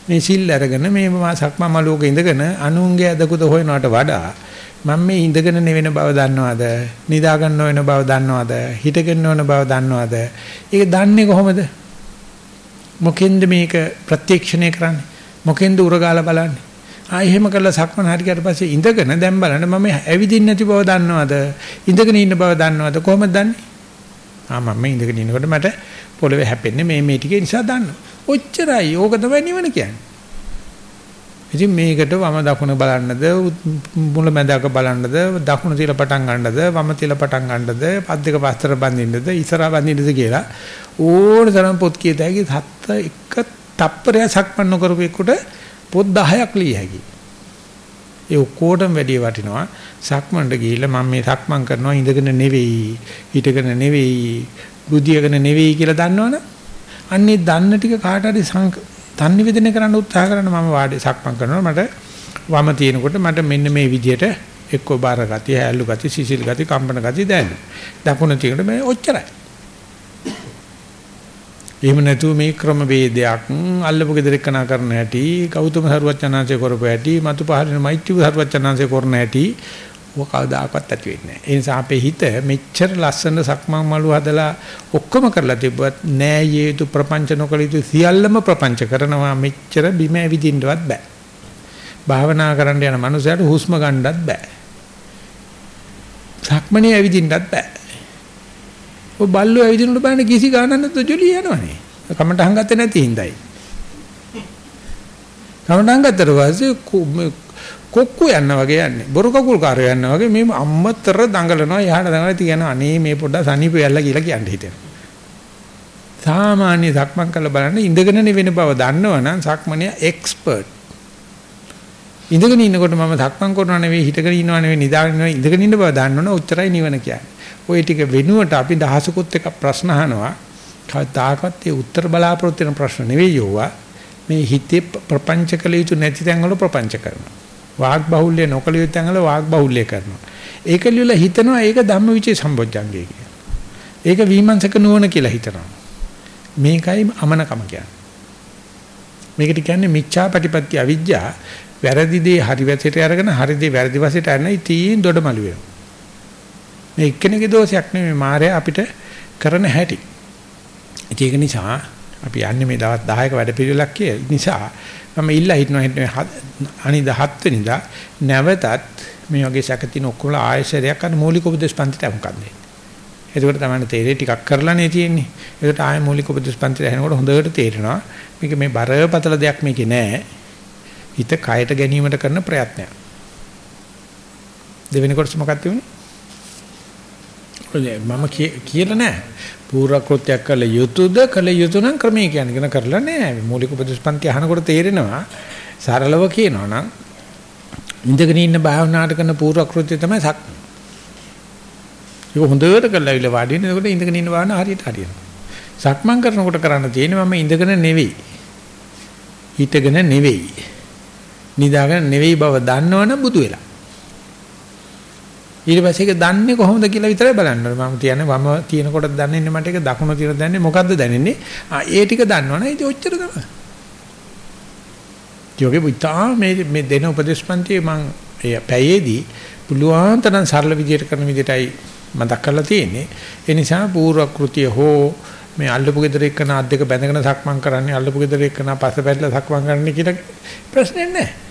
මේ සිල් අරගෙන මේ සක්මා මලුවක ඉඳගෙන අනුන්ගේ අදකුත හොයනවට වඩා මම මේ ඉඳගෙන නෙවෙන බව දන්නවද? නිදා ගන්න වෙන බව දන්නවද? හිටගෙන වෙන බව දන්නවද? ඒක දන්නේ කොහොමද? මොකෙන්ද මේක ප්‍රත්‍යක්ෂණය කරන්නේ? මොකෙන්ද උරගාලා බලන්නේ? ආ එහෙම කරලා සක්මන් හරියට පස්සේ ඉඳගෙන දැන් බලන්න මම ඇවිදින්න නැති බව දන්නවද? ඉඳගෙන ඉන්න බව දන්නවද? කොහොමද දන්නේ? ආ මම ඉඳගෙන ඉනකොට මට පොළවේ හැපෙන්නේ මේ මේ ටික නිසා දන්නවා. ඔච්චරයි. ඕක තමයි නිවන කියන්නේ. ඉතින් මේකට වම දකුණ බලන්නද මුල මැදක බලන්නද දකුණ තියලා පටන් ගන්නද වම තියලා පටන් ගන්නද පස් දෙක පස්තර බඳින්නද ඉස්සරහා බඳින්නද කියලා ඕන තරම් පොත් කියතයි හත්ත එක තප්පරයක් සක්මන් නොකරපු එකට පොත් 10ක් ලිය හැකියි. ඒ ඔක්කොටම වැඩි වටිනවා. සක්මන්ට ගිහිල්ලා මම මේ සක්මන් කරනවා ඉඳගෙන නෙවෙයි හිටගෙන නෙවෙයි බුදියගෙන නෙවෙයි කියලා දන්නවනේ. අන්නේ දන්න ටික කාට හරි තන්නිවේදනය කරන්න උත්සාහ කරන මම වාඩි සක්මන් කරනවා. මට වම තියෙනකොට මට මෙන්න මේ විදියට එක්ක බාර ගතිය හැලු ගතිය සිසිල් ගතිය කම්පන ගතිය දැනෙනවා. දකුණ තියෙනකොට මේ ඔච්චරයි. එහෙම නැතුව මේ ක්‍රම වේදයක් අල්ලපු ගෙදර එක්කනා කරන හැටි ගෞතම සරුවචනාංශය කරපු හැටි මතු පහරින මෛත්‍රී සරුවචනාංශය කරන හැටි ඔක කවදාකවත් ඇති වෙන්නේ නැහැ. ඒ නිසා අපේ හිත මෙච්චර ලස්සන සක්මන් මළු හදලා ඔක්කොම කරලා තිබ්බත් නෑ යේතු ප්‍රපංච නොකළ යුතු සියල්ලම ප්‍රපංච කරනවා මෙච්චර බිම ඇවිදින්නවත් බෑ. භාවනා කරන්න යන මනුස්සයට හුස්ම ගන්නවත් බෑ. සක්මනේ ඇවිදින්නත් බෑ. ඔය බල්ලෝ ඇවිදිනකොට බලන්න කිසි ගානක් නැතුව ජොලිය යනවනේ. කමටහන් ගත්තේ නැති හින්දායි. කමටහන් ගත්තට පස්සේ කොක්කු යන්න වගේ යන්නේ. බොරු කකුල් කාරය යන්න වගේ මේ අම්මතර දඟලනවා යහට දඟලලා තියනවා අනේ මේ පොඩ්ඩක් සනීප වෙල්ලා කියලා කියන්න හිතෙනවා. සාමාන්‍ය සක්මන් කරලා බලන්න ඉඳගෙන වෙන බව දන්නවනම් සක්මනේ එක්ස්පර්ට්. ඉඳගෙන ඉන්නකොට මම සක්මන් කරනවා නෙවෙයි හිටගෙන ඉන්නවා නෙවෙයි නිදාගෙන ඉන්නවා ඉඳගෙන ඉන්න බව දන්නවනම් උච්චරයි නිවන කියන්නේ. ওই ටික වෙනුවට අපි දහසකුත් එක ප්‍රශ්න අහනවා. කවදාකවත් ඒ උත්තර බලාපොරොත්තු වෙන ප්‍රශ්න නෙවෙයි යෝවා. මේ හිතේ ප්‍රපංච කළ යුතු නැති තැන් වල ප්‍රපංච කරනවා. වාග් බහුල්‍ය නොකළ යුතු තැන් වල වාග් බහුල්‍ය කරනවා. ඒක ලියලා හිතනවා ඒක ධම්මවිචේ සම්බොජ්ජංගේ කියලා. ඒක විමර්ශක නුවණ කියලා හිතනවා. මේකයි අමනකම කියන්නේ. මේකට කියන්නේ මිච්ඡා ප්‍රතිපත්‍ය අවිජ්ජා වැරදි දේ හරි වැසට අරගෙන හරි දේ වැරදි වශයට අරන ඉතින් දොඩමළු වෙනවා. මේ එක්කෙනෙකුගේ දෝෂයක් නෙමෙයි මායя අපිට කරන හැටි. ඒක නිසා අපි යන්නේ මේ දවස් 10ක වැඩ පිළිවෙලක් කිය නිසා මම ඉල්ලා හිටනවා අනිද 7 වෙනිදා නැවතත් මේ වගේ සැකතින ඔක්කොම ආයශරයක් අර මූලික උපදේශ පන්තිට මොකක්ද එතකොට තමයි තේරෙන්නේ ටිකක් කරලානේ තියෙන්නේ. ඒකට ආය මූලික උපදේශ පන්තිට ඇහෙනකොට හොඳට තේරෙනවා මේක මේ බරපතල දෙයක් මේකේ නෑ. හිත කයට ගැනීමට කරන ප්‍රයත්නයක්. දෙවෙනි කොටස මොකක්ද වෙන්නේ? මම කියලා නෑ. පූර්ව කෘත්‍යයක් කළ යුතුයද කළ යුතු නම් ක්‍රමයේ කියන්නේ කියන කරලා නෑ. මූලික උපදේශපන්ති අහනකොට තේරෙනවා සරලව කියනවා නම් ඉඳගෙන ඉන්න භාවනාවට කරන පූර්ව කෘත්‍ය තමයි සක්. ඒක හොඳට කරලා ඉල වාඩි වෙන. එතකොට ඉඳගෙන ඉන්න භාවනාව හරියට හරියනවා. සක්මන් කරනකොට කරන්න තියෙන්නේ මම ඉඳගෙන නෙවෙයි. හිටගෙන නෙවෙයි. නිදාගෙන නෙවෙයි බව දන්නවනම් බුදු වෙලා. ඊට පස්සේ ඒක දන්නේ කොහොමද කියලා විතරයි බලන්න ඕනේ. මම කියන්නේ වම තියෙනකොට දන්නේ මට ඒක දකුණ තියෙන දන්නේ මොකද්ද දැනෙන්නේ? ආ ඒ ටික දන්නවනේ ඉතින් ඔච්චර තමයි. යෝගේ බුතා මේ මේ දෙන උපදේශපන්තියේ මම ඒ පැයේදී පුළුවන් තරම් සරල විදියට කරන විදියටයි මතක් කරලා තියෙන්නේ. ඒ නිසා පූර්ව කෘතිය හෝ මේ අල්ලපු ගෙදර එක්කන අත් දෙක බැඳගෙන සක්මන් කරන්නේ අල්ලපු ගෙදර එක්කන පස්ස පැටල සක්මන් කරන්නේ කියලා ප්‍රශ්නේ නැහැ.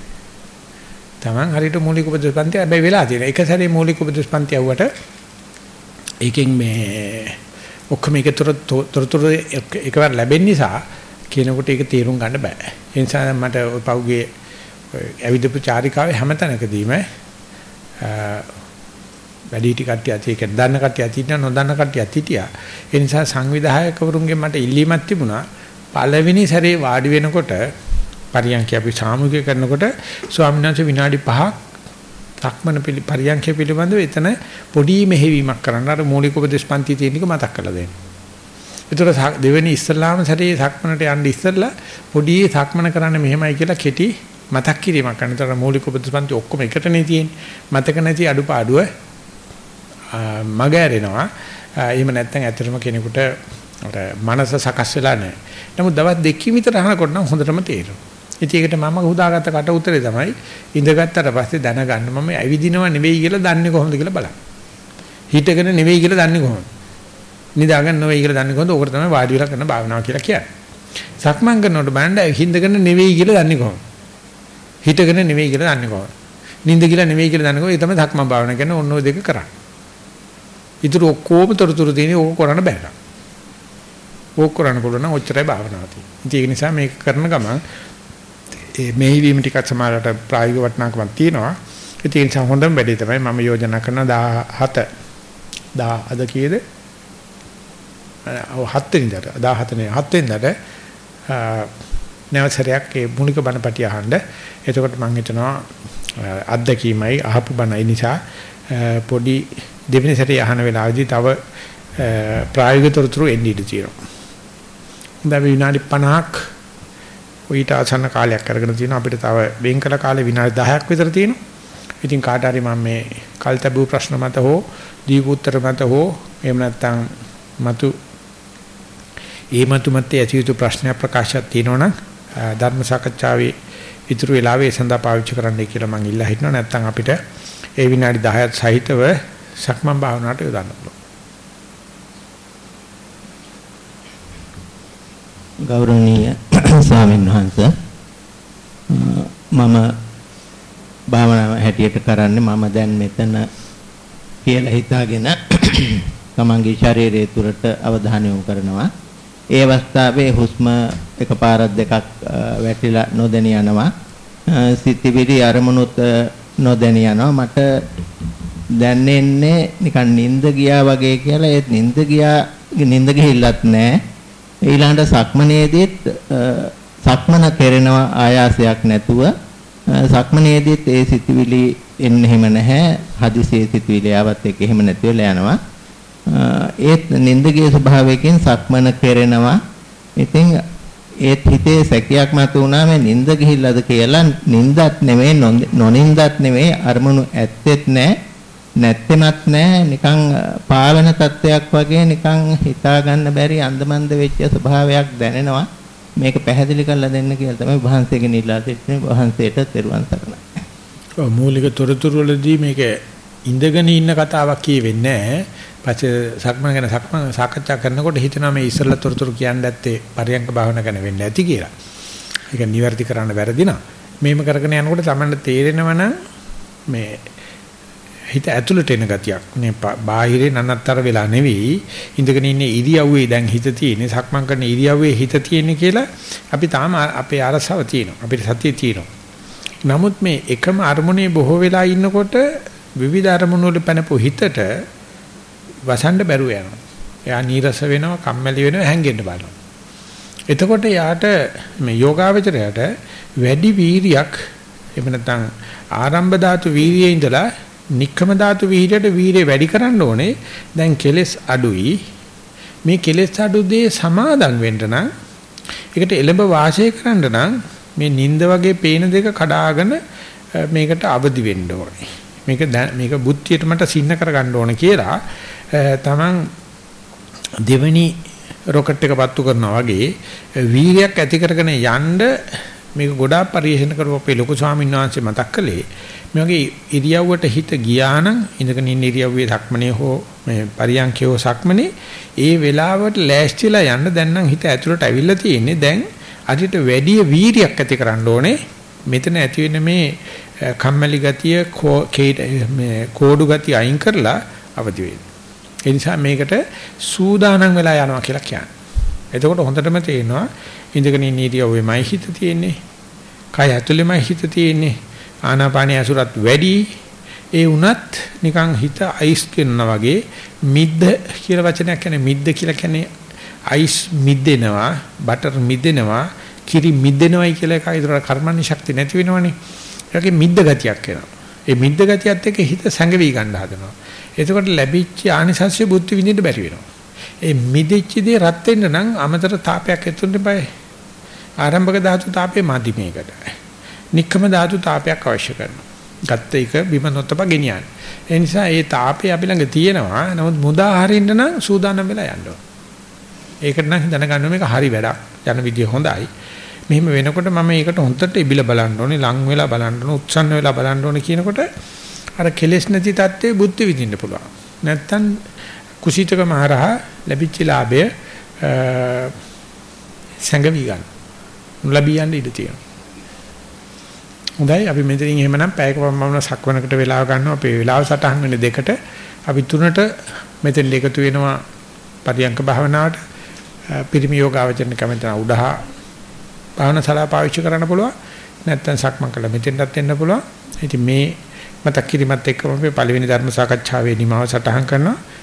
Taman හරියට මූලික උපදේශ පන්ති හැබැයි වෙලා තියෙන. එක සැරේ මූලික උපදේශ පන්ති යවුවට ඒකෙන් මේ ඔක්කොම එකතර තොරතුරු එකවර ලැබෙන නිසා කියනකොට ඒක තේරුම් ගන්න බෑ. ඒ නිසා මට ඔය පෞගේ ඇවිදපු චාරිකාවේ හැම තැනකදීම වැඩි ටි කට්ටිය ඇති ඒක දන්න කට්ටිය ඇති ඉන්න නොදන්න කට්ටිය ඇති හිටියා. ඒ නිසා සංවිධායකවරුන්ගෙන් මට ඉල්ලීමක් තිබුණා පළවෙනි සැරේ වාඩි වෙනකොට පරියන්ක අපි සාමුහික කරනකොට ස්වාමීන් වහන්සේ විනාඩි 5ක් තක්මන පරියන්ක පිළිබඳව එතන පොඩි මෙහෙවීමක් කරන්න අර මූලික උපදේශ පන්ති තියෙන එක මතක් කරලා දෙන්න. ඒතර දෙවෙනි ඉස්ලාම සැරේ සක්මනට යන්න ඉස්සෙල්ලා පොඩි සක්මන කරන්න මෙහෙමයි කියලා කෙටි මතක් කිරීමක් කරන. ඒතර මූලික උපදේශ පන්ති ඔක්කොම එකටනේ තියෙන්නේ. මතක නැති අඩුපාඩුව මග ඇරෙනවා. එහෙම නැත්නම් ඇත්තටම කෙනෙකුට අර මනස සකස් වෙලා නැහැ. නමුත් දවස් දෙකකින් විතර අහනකොට නම් හොඳටම තේරෙනවා. ඉතින් ඒකට මම හුදාගත්ත කට උතරේ තමයි ඉඳගත්තට පස්සේ දැනගන්න මම ඇවිදිනව නෙවෙයි කියලා දන්නේ කොහොමද කියලා බලන්න. හිටගෙන නෙවෙයි කියලා දන්නේ කොහොමද? නිදාගෙන නෙවෙයි කියලා දන්නේ කොහොමද? ඕකට තමයි වාඩි වෙලා කරන භාවනාව කියලා කියන්නේ. සක්මන් කරනකොට බණ්ඩ හිඳගෙන නෙවෙයි කියලා දන්නේ කොහොමද? හිටගෙන නෙවෙයි කියලා දන්නේ කොහොමද? නිින්ද කියලා නෙවෙයි කියලා දන්නේ කොහොමද? ඒ තමයි සක්මන් භාවනාව කියන්නේ ඔන්න ඔය දෙක කරන්නේ. ඊටු ඔක්කොම තොරතුරු තියෙන්නේ ඕක කරන්න බෑ. ඕක කරන්න පුළුවන් නම් ඔච්චරයි භාවනාව තියෙන්නේ. ඒක නිසා මේක කරන ගමන් ඒ මෙහිවීම ටිකක් සමහරට ප්‍රායෝගික වටිනාකමක් තියෙනවා. ඒ නිසා හොඳම වැඩේ තමයි මම යෝජනා කරන 17 10 අද කීයද? ඔව් 7 වෙනිදාට 17 නේ 7 වෙනිදාට නැවසරයක් ඒ මූලික බණපටි අහන්න. එතකොට මම හිතනවා අත්දැකීමයි අහපු බණයි නිසා පොඩි දෙවෙනි සැරේ අහන වෙලාවේදී තව ප්‍රායෝගික තොරතුරු එන්න ඉඩ තියෙනවා. දැන් විනාඩි 50ක් ඊට ආසන්න කාලයක් අරගෙන තියෙනවා අපිට තව වෙන් කළ කාලේ විනාඩි 10ක් විතර තියෙනවා. ඉතින් කාට හරි මම මේ කල්තබු ප්‍රශ්න මත හෝ දීප උත්තර මත හෝ එහෙම නැත්නම් මතු ඒ මතු මතේ ඇතියුතු ප්‍රශ්න ප්‍රකාශයක් තියෙනවනම් ධර්ම සාකච්ඡාවේ ඉතුරු වෙලාවේ සඳහා පාවිච්චි කරන්නයි කියලා මම ඉල්ලා හිටනවා නැත්නම් අපිට ඒ විනාඩි 10ත් සහිතව සක්මන් භාවනාවට යොදන්න පුළුවන්. ගෞරවනීය ස්වාමීන් වහන්සේ මම භාවනාව හැටියට කරන්නේ මම දැන් මෙතන කියලා හිතාගෙන තමන්ගේ ශරීරය තුරට අවධානය යොමු කරනවා. ඒ අවස්ථාවේ හුස්ම එකපාරක් දෙකක් වැටිලා නොදැන යනවා. සිතිවිලි අරමුණුත් නොදැන යනවා. මට දැනෙන්නේ නිකන් නිින්ද ගියා වගේ කියලා ඒත් නිින්ද ගියා නිින්ද ගිහිල්ලත් නැහැ. ඊළඟට සක්මනේදීත් සක්මන කෙරෙනවා ආයාසයක් නැතුව සක්මනේදීත් ඒ සිතුවිලි එන්නේ එහෙම නැහැ. හදිසියේ සිතුවිලි ආවත් ඒක එහෙම නැති වෙලා යනවා ඒත් නින්දගේ ස්වභාවයෙන් සක්මන කෙරෙනවා. ඉතින් ඒත් හිතේ සැකයක් මත වුණා මේ නින්ද ගිහිල්ලාද කියලා නින්දත් නෙමෙයි නොනින්දත් නෙමෙයි අරමුණු ඇත්තෙත් නැහැ නැත්තෙමත් නැහැ නිකන් පාවෙන තත්වයක් වගේ නිකන් හිතා ගන්න බැරි අන්දමන්ද වෙච්ච ස්වභාවයක් දැනෙනවා මේක පැහැදිලි කරලා දෙන්න කියලා තමයි වහන්සේගෙන් ඉල්ලා සිටින්නේ වහන්සේට තෙරුවන් සරණයි. ඔව් මූලික තොරතුරු වලදී මේක ඉඳගෙන ඉන්න කතාවක් කියවෙන්නේ නැහැ. පස්සේ සක්මන් ගැන සක්මන් සාකච්ඡා කරනකොට හිතනවා මේ ඉස්සල්ලා තොරතුරු කියන්න ඇත්තේ පරියංග භාවනා ගැන වෙන්න ඇති කියලා. ඒක නිවැරදි කරන්න වැරදිනා. මේම කරගෙන යනකොට තමයි තේරෙනවනම් මේ හිත ඇතුළට එන ගතියක්. මේ බාහිරේ නන්නත්තර වෙලා නෙවෙයි ඉඳගෙන ඉන්නේ ඉරියව්වේ දැන් හිත තියෙන්නේ සක්මන් කරන ඉරියව්වේ හිත තියෙන්නේ කියලා අපි තාම අපේ අරසව තියෙනවා. අපේ සතිය තියෙනවා. නමුත් මේ එකම අරමුණේ බොහෝ වෙලා ඉන්නකොට විවිධ අරමුණු වල පැනපු හිතට වසන්න බැරුව යනවා. එයා නීරස වෙනවා, කම්මැලි වෙනවා, හැංගෙන්න බලනවා. එතකොට යාට මේ යෝගාවචරයට වැඩි වීරියක් එහෙම නැත්නම් ආරම්භ ධාතු වීරියේ ඉඳලා නික්කම ධාතු වීරියට වීරිය වැඩි කරන්න ඕනේ. දැන් කෙලස් අඩුයි. මේ කෙලස් අඩු දේ සමාදන් වෙන්න නම් ඒකට එළඹ වාසය කරන්න නම් මේ නිନ୍ଦ වගේ පේන දෙක කඩාගෙන මේකට අවදි වෙන්න ඕනේ. මේක මේක බුද්ධියට මට සින්න කරගන්න ඕනේ කියලා තමන් දෙවෙනි රොකට් එක පත්තු කරනවා වගේ වීර්යයක් ඇති කරගෙන යන්න මේක ගොඩාක් පරිශන කරපු අපේ ලොකු ස්වාමීන් වහන්සේ මතක් කළේ මේ වගේ ඉරියව්වට හිත ගියා නම් ඉඳගෙන ඉන්න ඉරියව්වේ සක්මනේ හෝ මේ පරියන්කේ හෝ සක්මනේ ඒ වෙලාවට ලෑස්තිලා යන්න දැන් නම් හිත ඇතුළට ඇවිල්ලා තියෙන්නේ දැන් අදිට වැඩි වීරියක් ඇති කරන්න ඕනේ මෙතන ඇති වෙන මේ කම්මැලි ගතිය මේ කෝඩු ගතිය අයින් කරලා අවදි වෙන්න. ඒ නිසා මේකට සූදානම් වෙලා යනවා කියලා කියන්නේ. එතකොට හොඳටම තේරෙනවා ඉඳගෙන ඉන්න ඉරියව්වෙමයි හිත තියෙන්නේ. කය ඇතුළෙමයි හිත තියෙන්නේ. ආනාපානිය අසුරත් වැඩි. ඒ වුණත් නිකන් හිත අයිස් කරනවා වගේ මිද්ද කියලා වචනයක් කියන්නේ මිද්ද කියලා කියන්නේ අයිස් මිදෙනවා, බටර් මිදෙනවා, කිරි මිදෙනවයි කියලා එකයි ඒතර කර්මන්නේ ශක්තිය නැති වෙනවනේ. ඒකේ මිද්ද ගතියක් එනවා. ඒ මිද්ද ගතියත් එක්ක හිත සැඟවි ගන්න හදනවා. එතකොට ලැබිච්ච ආනිසස්ය බුද්ධ විඳින්න බැරි වෙනවා. ඒ මිදෙච්ච දේ රත් වෙන්න නම් අමතර තාපයක් ඇතුළේ බය. ආරම්භක ධාතු තාපේ මදි මේකට. නික්කම ධාතු තාපයක් අවශ්‍ය කරනවා. ගත්ත එක බිම නොතප ගෙනියන්න. ඒ නිසා ඒ තාපේ අපි ළඟ තියෙනවා. නමුත් මුදා හරින්න නම් සූදානම් වෙලා යන්න ඕන. ඒකට නම් දැනගන්න මේක හරි වැඩක්. යන විදිය හොඳයි. මෙහෙම වෙනකොට මම මේකට හොන්දට ඉබිලා බලන්න ඕනේ, ලං වෙලා බලන්න ඕනේ, උත්සන්න වෙලා බලන්න ඕනේ කියනකොට අර කෙලෙස් නැති தත්ත්වේ බුද්ධ විදින්න පුළුවන්. නැත්තම් කුසීතකම හරහා ලැබිච්ච ලාභය සංගවි ගන්න. ලැබී යන්න ඉඩ තියෙනවා. හොඳයි අපි මෙතනින් එහෙමනම් පැයක පමණ සක්වනකට වෙලාව ගන්නවා. අපේ වෙලාව සටහන් වෙන දෙකට අපි තුනට මෙතෙන් එකතු වෙනවා පරියංක භාවනාවට. පිරිමි යෝගාවචරණ කැමෙතන උඩහා භාවනා ශාලා පාවිච්චි කරන්න පුළුවන්. නැත්නම් සක්මන් කළා මෙතෙන්ටත් එන්න පුළුවන්. ඉතින් මේ මතක් කිරීමත් එක්කම අපි පළවෙනි ධර්ම සාකච්ඡාවේ නිමාව සටහන් කරනවා.